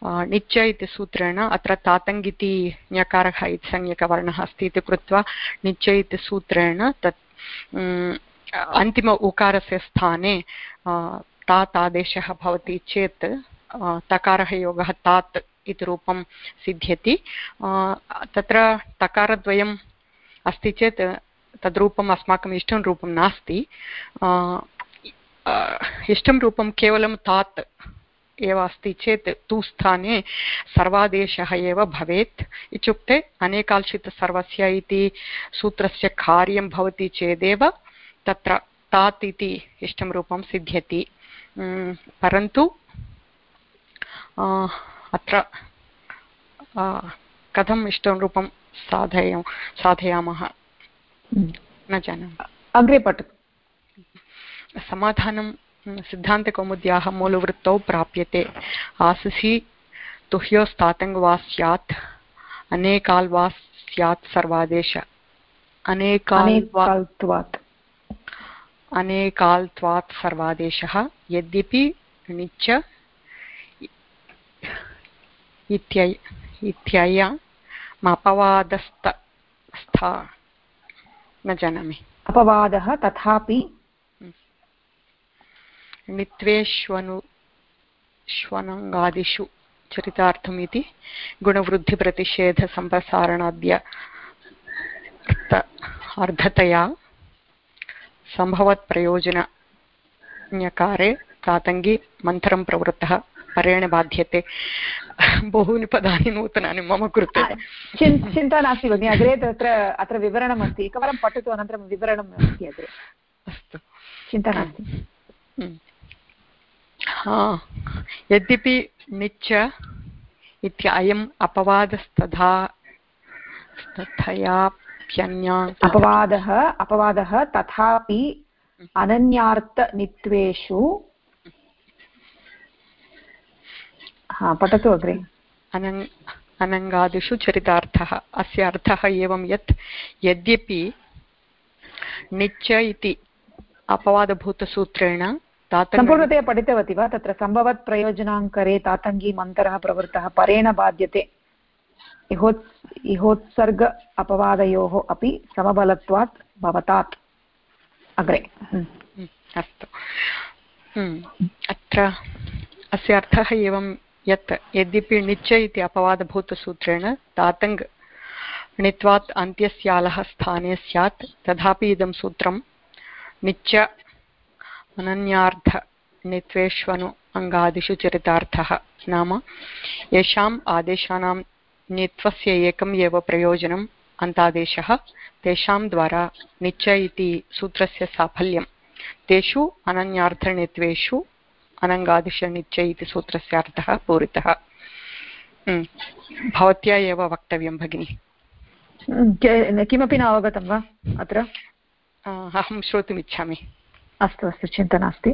Speaker 12: निच्च इति सूत्रेण अत्र तातङ् इति ञकारः इति संज्ञकवर्णः अस्ति इति कृत्वा निच्च इति सूत्रेण तत् अन्तिम उकारस्य स्थाने तात् आदेशः भवति चेत् तकारः योगः तात् इति रूपं सिद्ध्यति। तत्र तकारद्वयम् अस्ति चेत् तद्रूपम् अस्माकम् इष्टं रूपं नास्ति। इष्टं रूपं केवलं तात् एव अस्ति चेत् तु स्थाने सर्वादेशः एव भवेत्। इत्युक्ते अनेकाल्शित् सर्वस्य इति सूत्रस्य कार्यं भवति चेदेव तत्र तात् इति इष्टं रूपं सिद्ध्यति। परन्तु अत्र कथम् इष्टं रूपं साधय साधयामः? न जानामि।
Speaker 1: अग्रे पठतु।
Speaker 12: समाधानं सिद्धान्तकौमुद्याः मूलवृत्तौ प्राप्यते आससि तुह्योस्तातङ् वा स्यात् अनेकाल् वा स्यात् सर्वादेश
Speaker 1: अनेकाल्त्वात्
Speaker 12: अनेकाल्त्वात् सर्वादेशः यद्यपि इत्ययमपवादस्था न जानामि
Speaker 1: अपवादः तथापि
Speaker 12: नित्वेष्वनु श्वनङ्गादिषु चरितार्थम् इति गुणवृद्धिप्रतिषेधसम्प्रसारणाद्य अर्धतया सम्भवत्प्रयोजनज्ञकारे प्रातङ्गी मन्थरं प्रवृत्तः परेण बाध्यते। बहूनि पदानि नूतनानि मम कृते।
Speaker 1: चिन्ता नास्ति भगिनि अग्रे तत्र अत्र विवरणम् अस्ति एकवारं पठतु अनन्तरं विवरणम् अस्ति अग्रे।
Speaker 12: अस्तु।
Speaker 1: चिन्ता नास्ति।
Speaker 12: यद्यपि निच्च इत्य अयम् अपवादस्तथा तथयाप्यन्या
Speaker 1: अपवादः अपवादः तथापि अनन्यार्थनित्वेषु हा पठतु अग्रे.
Speaker 12: अनङ् अनङ्गादिषु चरितार्थः अस्य अर्थः एवं यत् यद्यपि निच्च इति अपवादभूतसूत्रेण
Speaker 1: सम्पूर्णतया पठितवती वा? तत्र सम्भवत् प्रयोजनाङ्करे तातङ्गी मन्तरः प्रवृत्तः परेण बाध्यते। इहोत् इहोत्सर्ग अपवादयोः अपि समबलत्वात् भवतात्। अग्रे।
Speaker 12: अस्तु। अत्र अस्य अर्थः एवं यत् यद्यपि निच्च इति अपवादभूतसूत्रेण तातङ् णित्वात् अन्त्यस्यालः स्थाने स्यात् तथापि इदं सूत्रं निच्च अनन्यार्थनित्वेष्वनु अङ्गादिषु चरितार्थः। नाम येषाम् आदेशानां नित्वस्य एकम् एव प्रयोजनम् अन्तादेशः। तेषां द्वारा निच्च इति सूत्रस्य साफल्यं तेषु अनन्यार्थनित्वेषु अनङ्गादिशनिच्च इति सूत्रस्य अर्थः पूरितः। भवत्या एव वक्तव्यं भगिनि।
Speaker 1: किमपि न अवगतं वा अत्र?
Speaker 12: अहं श्रोतुमिच्छामि।
Speaker 1: अस्तु अस्तु चिन्ता नास्ति।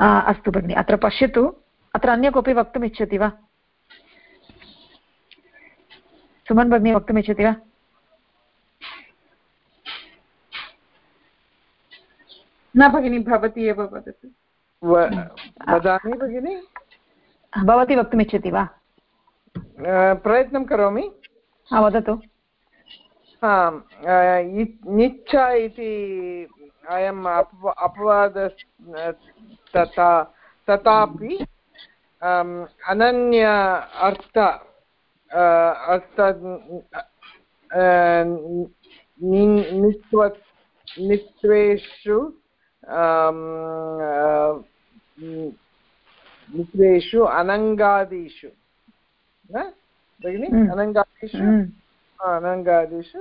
Speaker 1: अस्तु भगिनि अत्र पश्यतु। अत्र अन्य कोऽपि वक्तुम् इच्छति वा? सुमन् भगिनी वक्तुम् इच्छति वा?
Speaker 2: न भगिनि भवती एव वदतु। वदामि भगिनि?
Speaker 1: भवती वक्तुमिच्छति वा?
Speaker 14: प्रयत्नं करोमि।
Speaker 1: वदतु।
Speaker 14: निच्छ इति अयम् अप अपवाद तथा तथापि अनन्य अर्थ अर्थ नित्व नित्वेषु नित्वेषु अनङ्गादिषु। भगिनि? अनङ्गादिषु? अनङ्गादिषु।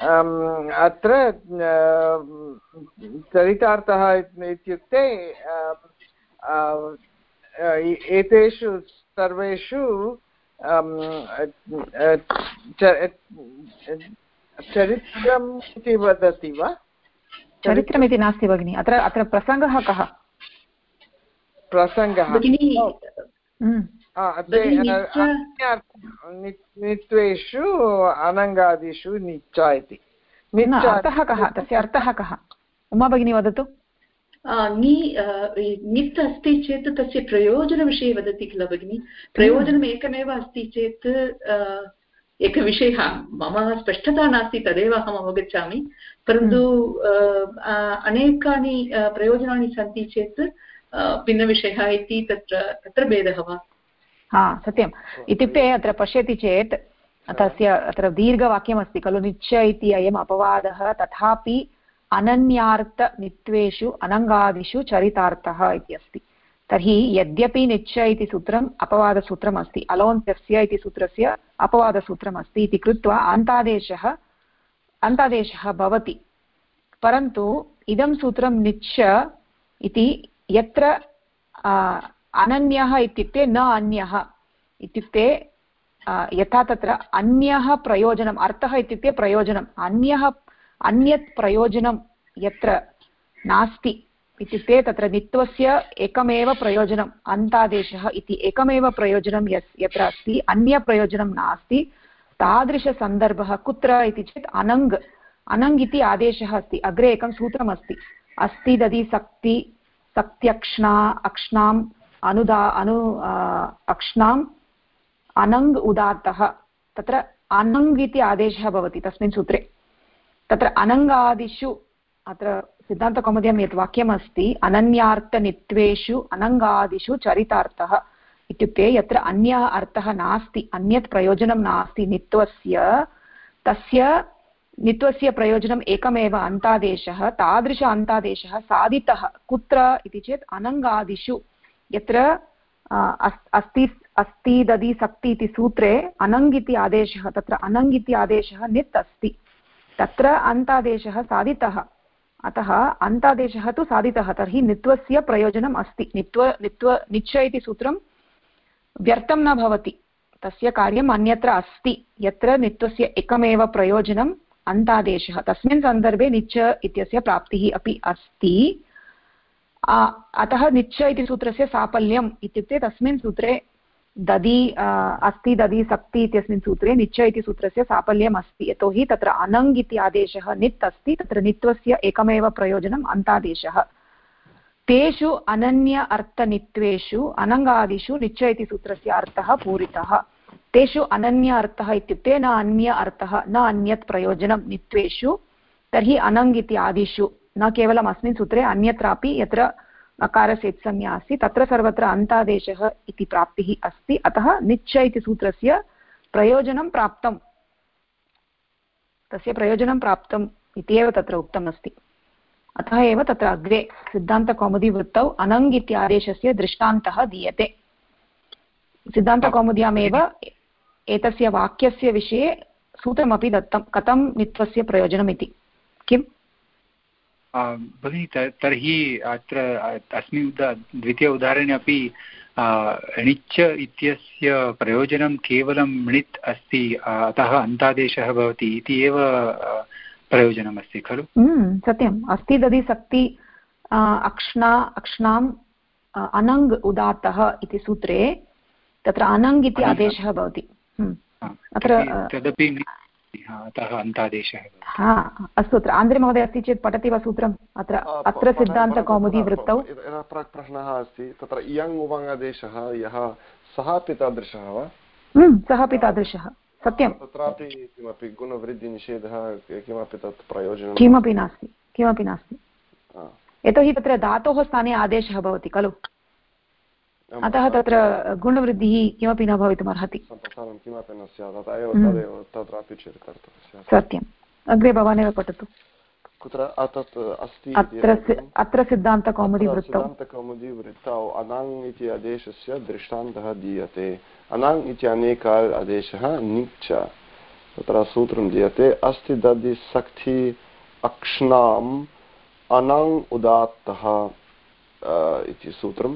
Speaker 14: अत्र चरितार्थः इत्युक्ते एतेषु सर्वेषु चरित्रम् इति वदति वा?
Speaker 1: चरित्रमिति नास्ति भगिनि। अत्र अत्र प्रसङ्गः कः?
Speaker 14: प्रसङ्गः। नित्वेषु अनङ्गादिषु निच्चा इति
Speaker 1: अर्थः कः तस्य अर्थः कः उमा भगिनी वदतु
Speaker 10: नित् अस्ति चेत् तस्य प्रयोजनविषये वदति किल भगिनि प्रयोजनम् एकमेव अस्ति चेत् एकविषयः मम स्पष्टता नास्ति तदेव अहम् अवगच्छामि परन्तु अनेकानि प्रयोजनानि सन्ति चेत् भिन्नविषयः इति तत्र तत्र भेदः वा
Speaker 1: हा सत्यम्. इत्युक्ते अत्र पश्यति चेत् तस्य अत्र दीर्घवाक्यमस्ति खलु निच्च इति अयम् अपवादः तथापि अनन्यार्थनित्वेषु अनङ्गादिषु चरितार्थः इति अस्ति. तर्हि यद्यपि निच्च इति सूत्रम् अपवादसूत्रम् अस्ति अलोन्त्यस्य इति सूत्रस्य अपवादसूत्रम् अस्ति इति कृत्वा अन्तादेशः अन्तादेशः भवति. परन्तु इदं सूत्रं निच्च इति यत्र अनन्यः इत्युक्ते न अन्यः. इत्युक्ते यथा तत्र अन्यः प्रयोजनम्, अर्थः इत्युक्ते प्रयोजनम्. अन्यः, अन्यत् प्रयोजनं यत्र नास्ति इत्युक्ते तत्र नित्वस्य एकमेव प्रयोजनम्, अन्तादेशः इति एकमेव प्रयोजनं यस्, यत्र अस्ति अन्यप्रयोजनं नास्ति तादृशसन्दर्भः कुत्र इति चेत् अनङ् अनङ् इति आदेशः अस्ति, अग्रे एकं सूत्रमस्ति, अस्ति दधि, सक्ति, सक्त्यक्ष्णा, अक्ष्णाम् अनुदा, अनु अक्ष्णाम् अनङ् उदात्तः। तत्र अनङ् इति आदेशः भवति तस्मिन् सूत्रे। तत्र अनङ्गादिषु, अत्र सिद्धान्तकौमुद्यां यत् वाक्यमस्ति, अनन्यार्थनित्वेषु, अनङ्गादिषु चरितार्थः इत्युक्ते यत्र अन्यः अर्थः नास्ति, अन्यत् प्रयोजनं नास्ति नित्वस्य, तस्य नित्वस्य प्रयोजनम् एकमेव अन्तादेशः, तादृश अन्तादेशः साधितः। कुत्र इति चेत् अनङ्गादिषु। यत्र अस्ति अस्ति दधि सक्ति इति सूत्रे अनङ् इति आदेशः, तत्र अनङ् इति आदेशः नित् अस्ति। तत्र अन्तादेशः साधितः। अतः अन्तादेशः तु साधितः, तर्हि नित्वस्य प्रयोजनम् अस्ति। नित्व नित्व निच्च इति सूत्रं व्यर्थं न भवति। तस्य कार्यम् अन्यत्र अस्ति। यत्र नित्वस्य एकमेव प्रयोजनम् अन्तादेशः। तस्मिन् सन्दर्भे निच्च इत्यस्य प्राप्तिः अपि अस्ति। अतः निच्च इति सूत्रस्य साफल्यम् इत्युक्ते तस्मिन् सूत्रे दधि अस्ति दधि सक्ति इत्यस्मिन् सूत्रे निच्च इति सूत्रस्य साफल्यम् अस्ति। यतोहि तत्र अनङ् इति आदेशः नित् अस्ति, तत्र नित्वस्य एकमेव प्रयोजनम् अन्तादेशः। तेषु अनन्य अर्थनित्वेषु, अनङ्गादिषु निच्च इति सूत्रस्य अर्थः पूरितः। तेषु अनन्य अर्थः इत्युक्ते न अन्य अर्थः, न अन्यत् प्रयोजनं नित्वेषु, तर्हि अनङ् इति आदिषु न केवलम् अस्मिन् सूत्रे अन्यत्रापि यत्र अकारस्य इत्संज्ञा अस्ति तत्र सर्वत्र अन्तादेशः इति प्राप्तिः अस्ति। अतः निच्च इति सूत्रस्य प्रयोजनं प्राप्तं तस्य प्रयोजनं प्राप्तम् इत्येव तत्र उक्तम् अस्ति अतः एव तत्र अग्रे सिद्धान्तकौमुदीवृत्तौ अनङ् इत्यादेशस्य दृष्टान्तः दीयते। सिद्धान्तकौमुद्यामेव एतस्य वाक्यस्य विषये सूत्रमपि दत्तं, कथं नित्वस्य प्रयोजनमिति किम्?
Speaker 11: भगिनि तर्हि अत्र अस्मिन् उदा द्वितीय उदाहरणे अपि णिच्च इत्यस्य प्रयोजनं केवलं णित् अस्ति अतः अन्तादेशः भवति इति एव प्रयोजनमस्ति खलु?
Speaker 1: सत्यम्। अस्ति दधि सक्ति अक्ष्णा अक्ष्णाम् अनङ् उदात्तः इति सूत्रे तत्र अनङ् इति आदेशः भवति। अत्र
Speaker 11: तदपि अतः अन्तादेशः
Speaker 1: हा अस्तु अत्र। आन्ध्रे महोदय अस्ति चेत् पठति वा सूत्रम् अत्र अत्र सिद्धान्तकौमुदी वृत्तौ।
Speaker 9: प्रश्नः अस्ति। तत्र इयङ् उवङ्गदेशः यः सः अपि तादृशः वा
Speaker 1: सः अपि तादृशः सत्यं
Speaker 9: तत्रापि किमपि गुणवृद्धिनिषेधः किमपि तत् प्रयोजनं
Speaker 1: किमपि नास्ति। किमपि नास्ति। यतोहि तत्र धातोः स्थाने आदेशः भवति खलु? अतः तत्र गुणवृद्धिः किमपि न भवितुमर्हति। सत्यम्। अग्रे भवानेव पठतु।
Speaker 9: कुत्र अस्ति
Speaker 1: अत्र सिद्धान्तकौमुदी वृत्तौ
Speaker 9: सिद्धान्तकौमुदी वृत्तौ अनाङ् इति आदेशस्य दृष्टान्तः दीयते। अनाङ् इति अनेक आदेशः निच् तत्र सूत्रं दीयते अस्ति दधि सक्थि अक्ष्णाम् अनङ् उदात्तः इति सूत्रं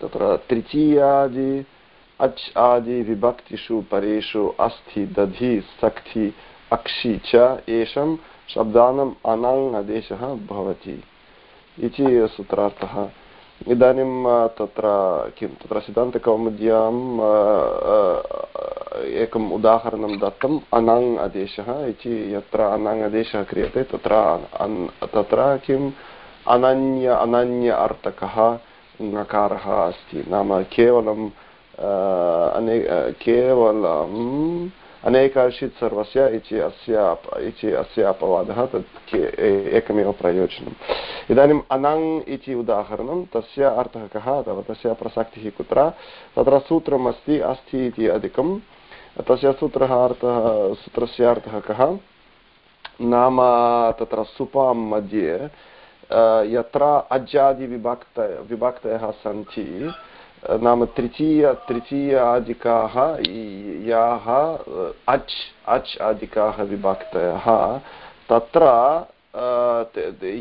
Speaker 9: तत्र तृतीयादि अच् आदि विभक्तिषु परेषु अस्ति दधि सक्थि अक्षि च एषं शब्दानम् अनङ् आदेशः भवति इति सूत्रार्थः। इदानीं तत्र किं, तत्र सिद्धान्तकौमुद्याम् एकम् उदाहरणं दत्तम् अनङ् आदेशः इति यत्र अनङ् क्रियते तत्र तत्र किम्, अनन्य अनन्य अर्थकः ङकारः अस्ति। नाम केवलं अने केवलं अनेकार्षित् सर्वस्य इति अस्य इति अस्य अपवादः तत् एकमेव प्रयोजनम्। इदानीम् अनङ् इति उदाहरणं, तस्य अर्थः कः अथवा तस्य प्रसक्तिः कुत्र? तत्र सूत्रम् अस्ति अस्ति इति अधिकं तस्य सूत्रः अर्थः, सूत्रस्य अर्थः कः? नाम तत्र सुपां मध्ये यत्र अज्जादिविभक्त विभक्तयः सन्ति नाम तृतीय तृतीय आदिकाः याः अच् अच् आदिकाः विभक्तयः। तत्र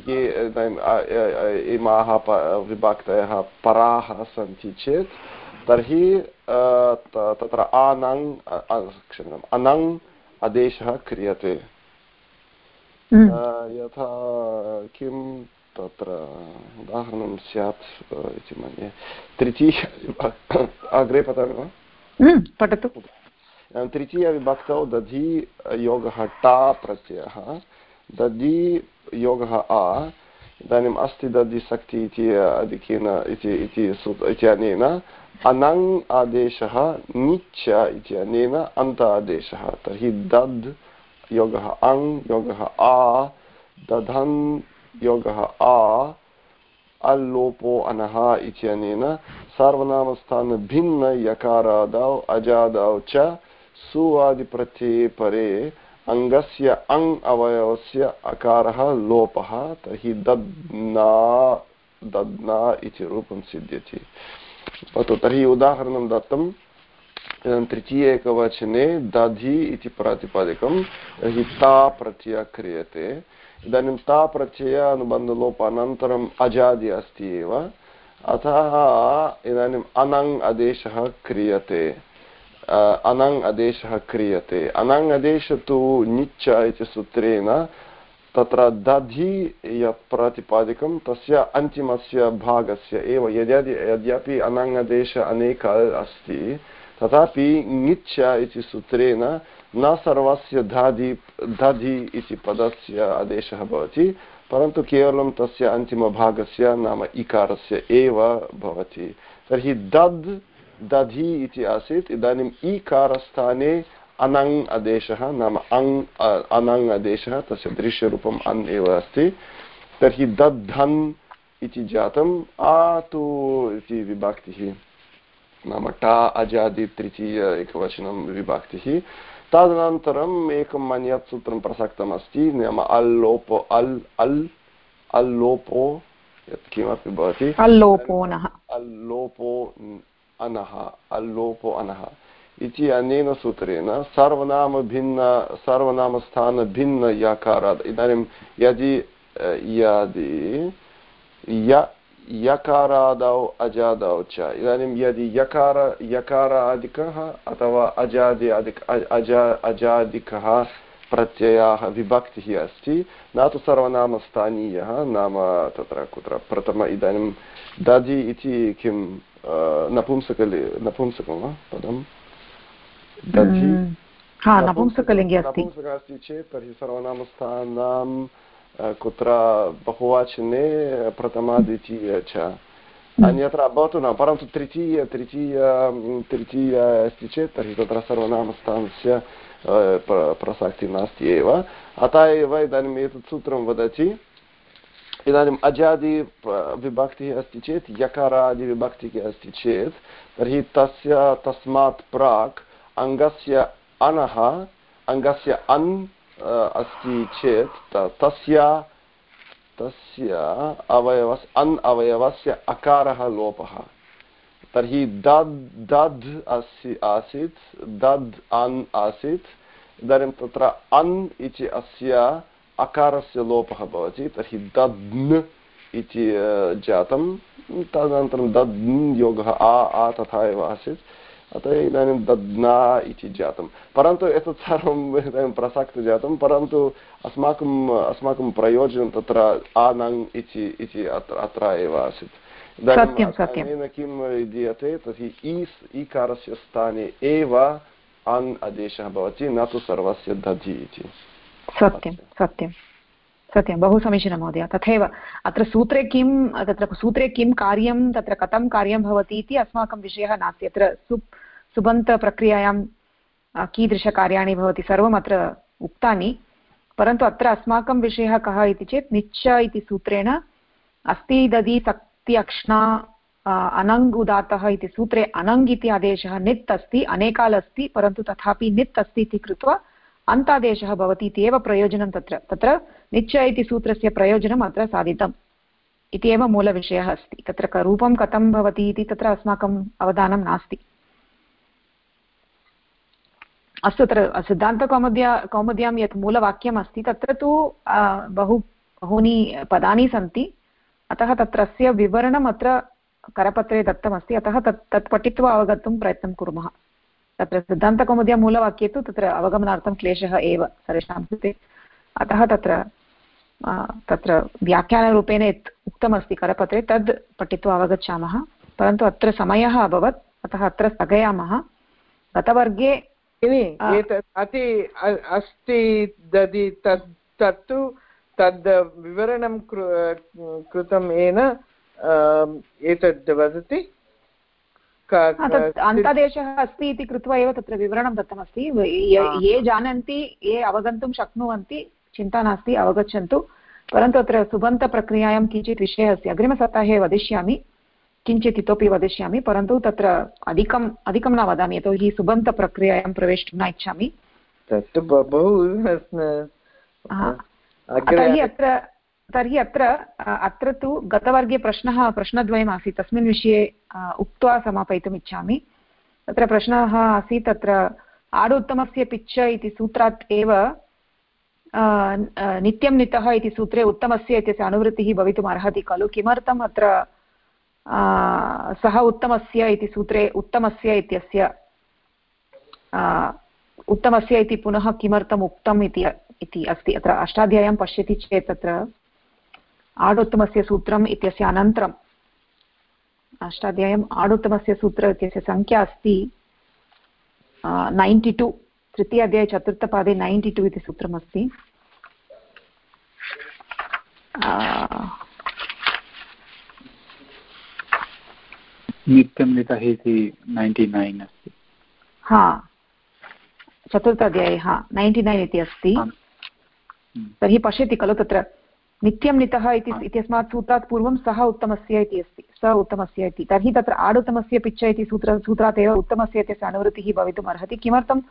Speaker 9: ये इमाः विभक्तयः पराः सन्ति चेत् तर्हि तत्र आनङ् क्षम्यताम् अनङ् आदेशः क्रियते। यथा किं तत्र उदाहरणं स्यात् इति मन्ये। तृतीय अग्रे पठामि वा?
Speaker 1: पठतु।
Speaker 9: तृतीयविभक्तौ दधि योगः टा प्रत्ययः। दधि योगः आ इदानीम् अस्ति दधि शक्ति इति आधिक्येन इति इत्यनेन अनङ् आदेशः निच् इत्यनेन अन्त आदेशः तर्हि दध् योगः अङ् योगः आ दधन् योगः आ, अल्लोपो अनः इत्यनेन सर्वनामस्थानभिन्न यकारादौ अजादौ च सुवादिप्रत्यये परे अङ्गस्य अङ् अवयवस्य अकारः लोपः, तर्हि दद्ना दद्ना इति रूपं सिद्ध्यति। भवतु तर्हि उदाहरणं दत्तं। तृतीये एकवचने दधि इति प्रातिपदिकं, तर्हि ता प्रत्ययः क्रियते इदानीं ता प्रत्यय अनुबन्धलोपानन्तरम् अजादि अस्ति एव। अतः इदानीम् अनङ् आदेशः क्रियते। अनङ् आदेशः क्रियते। अनङ् आदेश तु निच्च इति सूत्रेण तत्र दधि यत् प्रातिपादिकं तस्य अन्तिमस्य भागस्य एव। यद्यदि, यद्यपि अनङ् आदेश अनेक अस्ति, तथापि ङिच्छ इति सूत्रेण न सर्वस्य धादि दधि इति पदस्य आदेशः भवति, परन्तु केवलं तस्य अन्तिमभागस्य नाम इकारस्य एव भवति। तर्हि दद्, दधि इति आसीत्, इदानीम् ईकारस्थाने अनङ् आदेशः, नाम अङ्, अनङ् आदेशः, तस्य दृश्यरूपम् अन् एव अस्ति। तर्हि दद्धन् इति जातम्, आ, तु इति विभक्तिः, नाम टा, अजादि, तृतीय एकवचनं विभक्तिः। तदनन्तरम् एकम् अन्यत् सूत्रं प्रसक्तमस्ति नाम अल् लोपो अल् अल् अल् लोपो यत् किमपि भवति
Speaker 1: अल्लोपोनः
Speaker 9: अल्लोपो अनः अल्लोपो अनः इति अनेन सूत्रेण सर्वनामभिन्न सर्वनामस्थानभिन्न यकारात् इदानीं यदि यदि य यकारादौ अजादौ च इदानीं यदि यकार यकारादिकः अथवा अजादि अधिक अजा अजादिकः प्रत्ययाः विभक्तिः अस्ति न तु सर्वनामस्थानीयः नाम तत्र कुत्र प्रथम इदानीं दधि इति किं नपुंसकलि नपुंसकं वा पदं दधि
Speaker 1: नपुंसकलिङ्गे
Speaker 9: नपुंसकः अस्ति चेत् तर्हि सर्वनामस्थानां कुत्र बहुवचने प्रथमा द्वितीय च अन्यत्र भवतु न परन्तु तृतीय तृतीय तृतीय अस्ति चेत् तर्हि तत्र सर्वनामस्थानस्य प्रसक्तिः नास्ति एव अतः एव इदानीम् एतत् सूत्रं वदति इदानीम् अजादि विभक्तिः अस्ति चेत् यकारादिविभक्तिः अस्ति चेत् तर्हि तस्य तस्मात् प्राक् अङ्गस्य अनः अङ्गस्य अन् अस्ति चेत् तस्य तस्य अवयवस्, अन् अवयवस्य अकारः लोपः। तर्हि दद् दध् अस्ति आसीत्, दद् अन् आसीत्, इदानीं तत्र अन् इति अस्य अकारस्य लोपः भवति, तर्हि दद्न् इति जातं। तदनन्तरं दद्न् योगः आ आ तथा एव आसीत्। अतः इदानीं दद्ना इति जातं परन्तु एतत् सर्वम् इदानीं प्रसक्तं जातं परन्तु अस्माकम् अस्माकं प्रयोजनं तत्र आनङ् इति इति अत्र अत्र एव आसीत् इदानीं किं दीयते तर्हि ईस् ईकारस्य स्थाने एव अन् आदेशः भवति न तु सर्वस्य दधि इति
Speaker 1: सत्यं सत्यं सत्यं, बहु समीचीनं महोदय। तथैव, अत्र सूत्रे किं, तत्र सूत्रे किं कार्यं, तत्र कथं कार्यं भवति इति अस्माकं विषयः नास्ति। अत्र सु सुबन्तप्रक्रियायां कीदृशकार्याणि भवति सर्वम् अत्र उक्तानि। परन्तु अत्र अस्माकं विषयः कः इति चेत्, निच्च इति सूत्रेण, अस्ति दधि सक्ति अक्ष्णा अनङ् उदातः इति सूत्रे अनङ् इति आदेशः नित् अस्ति, अनेकाल् अस्ति, परन्तु तथापि नित् अस्ति इति कृत्वा अन्तादेशः भवति इति एव प्रयोजनं तत्र। तत्र निश्च इति सूत्रस्य प्रयोजनम् अत्र साधितम्। इति एव मूलविषयः अस्ति। तत्र रूपं कथं भवति इति तत्र अस्माकम् अवधानं नास्ति। अस्तु, तत्र सिद्धान्तकौमुद्या, कौमुद्यां यत् मूलवाक्यम् अस्ति, तत्र तु बहु, बहूनि पदानि सन्ति। अतः तत्रस्य विवरणम् अत्र करपत्रे दत्तमस्ति। अतः तत् तत् पठित्वा अवगन्तुं प्रयत्नं कुर्मः। तत्र सिद्धान्तकौमुद्या मूलवाक्ये तु तत्र अवगमनार्थं क्लेशः एव सर्वेषां कृते। अतः तत्र तत्र व्याख्यानरूपेण यत् उक्तमस्ति करपत्रे तद् पठित्वा अवगच्छामः। परन्तु अत्र समयः अभवत् अतः अत्र स्थगयामः। गतवर्गे
Speaker 14: एतत् अति अस्ति ददि तत् तत्तु तद् विवरणं कृतं येन एतद् वदति।
Speaker 1: अन्तादेशः अस्ति इति कृत्वा एव तत्र विवरणं दत्तमस्ति। ये जानन्ति ये अवगन्तुं शक्नुवन्ति चिन्ता नास्ति अवगच्छन्तु। परन्तु अत्र सुबन्तप्रक्रियायां किञ्चित् विषयः अस्ति। अग्रिमसप्ताहे वदिष्यामि किञ्चित् इतोपि वदिष्यामि परन्तु तत्र अधिकम् अधिकं न वदामि यतोहि सुबन्तप्रक्रियायां प्रवेष्टुं न इच्छामि।
Speaker 14: तत्तु बहु
Speaker 1: तर्हि अत्र तर्हि अत्र अत्र तु गतवर्गे प्रश्नः प्रश्नद्वयम् आसीत्। तस्मिन् विषये उक्त्वा समापयितुम् इच्छामि। तत्र प्रश्नः आसीत् तत्र आडु उत्तमस्य पिच्च इति सूत्रात् एव नित्यं नितः इति सूत्रे उत्तमस्य इत्यस्य अनुवृत्तिः भवितुम् अर्हति खलु? किमर्थम् अत्र सः उत्तमस्य इति सूत्रे उत्तमस्य इत्यस्य उत्तमस्य इति पुनः किमर्थम् उक्तम् इति अस्ति? अत्र अष्टाध्याय्यां पश्यति चेत् तत्र आडोत्तमस्य सूत्रम् इत्यस्य अनन्तरम् अष्टाध्याय्यम् आडोत्तमस्य सूत्र इत्यस्य संख्या अस्ति नैन्टि टु। तृतीय अध्याये चतुर्थपादे नैन्टि टु इति सूत्रमस्ति।
Speaker 11: नित्यं नितः इति नैन्टि नैन् अस्ति।
Speaker 1: हा चतुर्थ अध्याये हा नैन्टि नैन् इति अस्ति। तर्हि पश्यति खलु तत्र नित्यं नितः इति इत्यस्मात् सूत्रात् पूर्वं सः उत्तमस्य इति अस्ति स उत्तमस्य इति। तर्हि तत्र आडुत्तमस्य पिच्च इति सूत्र सूत्रात् एव उत्तमस्य इत्यस्य अनुवृत्तिः भवितुम् अर्हति किमर्थं?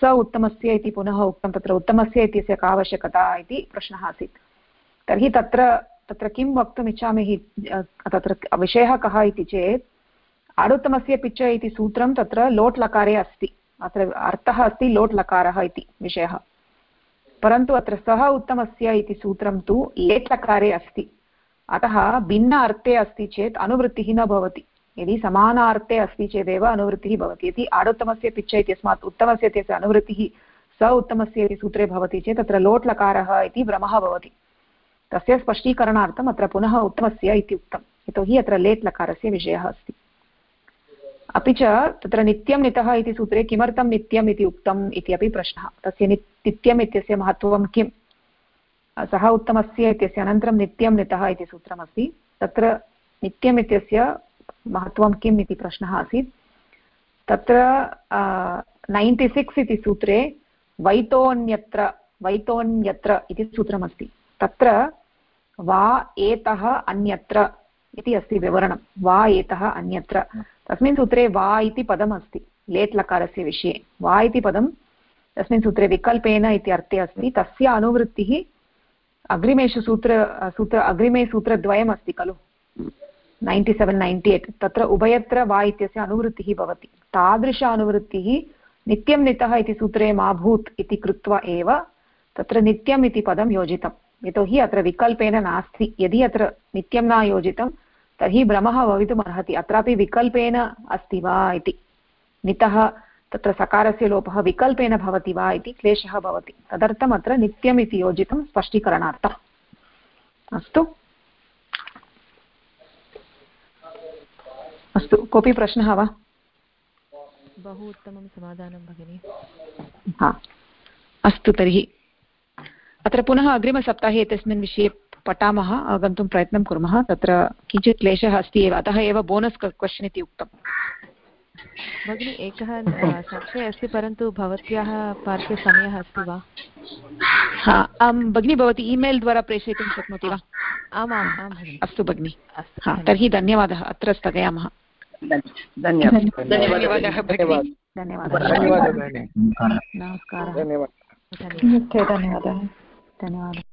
Speaker 1: स उत्तमस्य इति पुनः उक्तं, तत्र उत्तमस्य इत्यस्य का आवश्यकता इति प्रश्नः आसीत्। तर्हि तत्र तत्र किं वक्तुम् इच्छामि तत्र विषयः कः इति चेत् आडुत्तमस्य पिच्च इति सूत्रं तत्र लोट् लकारे अस्ति। अत्र अर्थः अस्ति लोट् लकारः इति विषयः। परन्तु अत्र सः उत्तमस्य इति सूत्रं तु लेट् लकारे अस्ति। अतः भिन्न अर्थे अस्ति चेत् अनुवृत्तिः न भवति। यदि समानार्थे अस्ति चेदेव अनुवृत्तिः भवति। यदि आडोत्तमस्य पिच्च इत्यस्मात् उत्तमस्य इत्यस्य अनुवृत्तिः स उत्तमस्य इति सूत्रे भवति चेत् तत्र लोट् लकारः इति भ्रमः भवति। तस्य स्पष्टीकरणार्थम् अत्र पुनः उत्तमस्य इति उक्तम्। यतोहि अत्र लेट् लकारस्य विषयः अस्ति। अपि च तत्र नित्यं नितः इति सूत्रे किमर्थं नित्यम् इति उक्तम् इति अपि प्रश्नः। तस्य नित्यम् इत्यस्य महत्त्वं किं सः उत्तमस्य इत्यस्य अनन्तरं नित्यं नितः इति सूत्रमस्ति। तत्र नित्यम् इत्यस्य महत्त्वं किम् इति प्रश्नः आसीत्। तत्र नैन्टि सिक्स् इति सूत्रे वैतोऽन्यत्र वैतोऽन्यत्र इति सूत्रमस्ति। तत्र वा एतः अन्यत्र इति अस्ति विवरणं। वा एतः अन्यत्र। तस्मिन् सूत्रे वा इति पदमस्ति, लेट् लकारस्य विषये। वा इति पदं तस्मिन् सूत्रे विकल्पेन इति अर्थे अस्ति। तस्य अनुवृत्तिः अग्रिमेषु सूत्र सूत्र, अग्रिमे सूत्रद्वयम् अस्ति खलु। Ninety seven ninety eight. तत्र उभयत्र वा इत्यस्य अनुवृत्तिः भवति। तादृश अनुवृत्तिः नित्यं नितः इति सूत्रे मा भूत् इति कृत्वा एव तत्र नित्यम् इति पदं योजितं। यतोहि अत्र विकल्पेन नास्ति। यदि अत्र नित्यं न योजितं, तर्हि भ्रमः भवितुम् अर्हति अत्रापि विकल्पेन अस्ति वा इति। नितः तत्र सकारस्य लोपः विकल्पेन भवति वा इति क्लेशः भवति। तदर्थम् अत्र नित्यम् इति योजितं स्पष्टीकरणार्थम्। अस्तु। अस्तु कोऽपि प्रश्नः वा?
Speaker 6: बहु उत्तमं समाधानं भगिनि।
Speaker 1: हा। अस्तु तर्हि। अत्र पुनः अग्रिमसप्ताहे एतस्मिन् विषये पठामः गन्तुं प्रयत्नं कुर्मः। तत्र किञ्चित् क्लेशः अस्ति एव अतः एव बोनस् क्वश्चन् इति उक्तम्।
Speaker 6: भगिनि एकः संशयः अस्ति परन्तु भवत्याः पार्श्वे समयः अस्ति वा?
Speaker 1: हा। आं भगिनी भवती ईमेल् द्वारा प्रेषयितुं शक्नोति वा?
Speaker 6: आम् आम्
Speaker 1: अस्तु भगिनि।
Speaker 6: अस्तु
Speaker 1: तर्हि धन्यवादः। अत्र स्थगयामः।
Speaker 14: धन्यवादः।
Speaker 12: धन्यवादः। भगिनि
Speaker 1: धन्यवादः।
Speaker 14: धन्यवादः।
Speaker 1: नमस्कारः।
Speaker 14: धन्यवादः।
Speaker 6: धन्यवादः।
Speaker 15: धन्यवादः।
Speaker 1: धन्यवादः।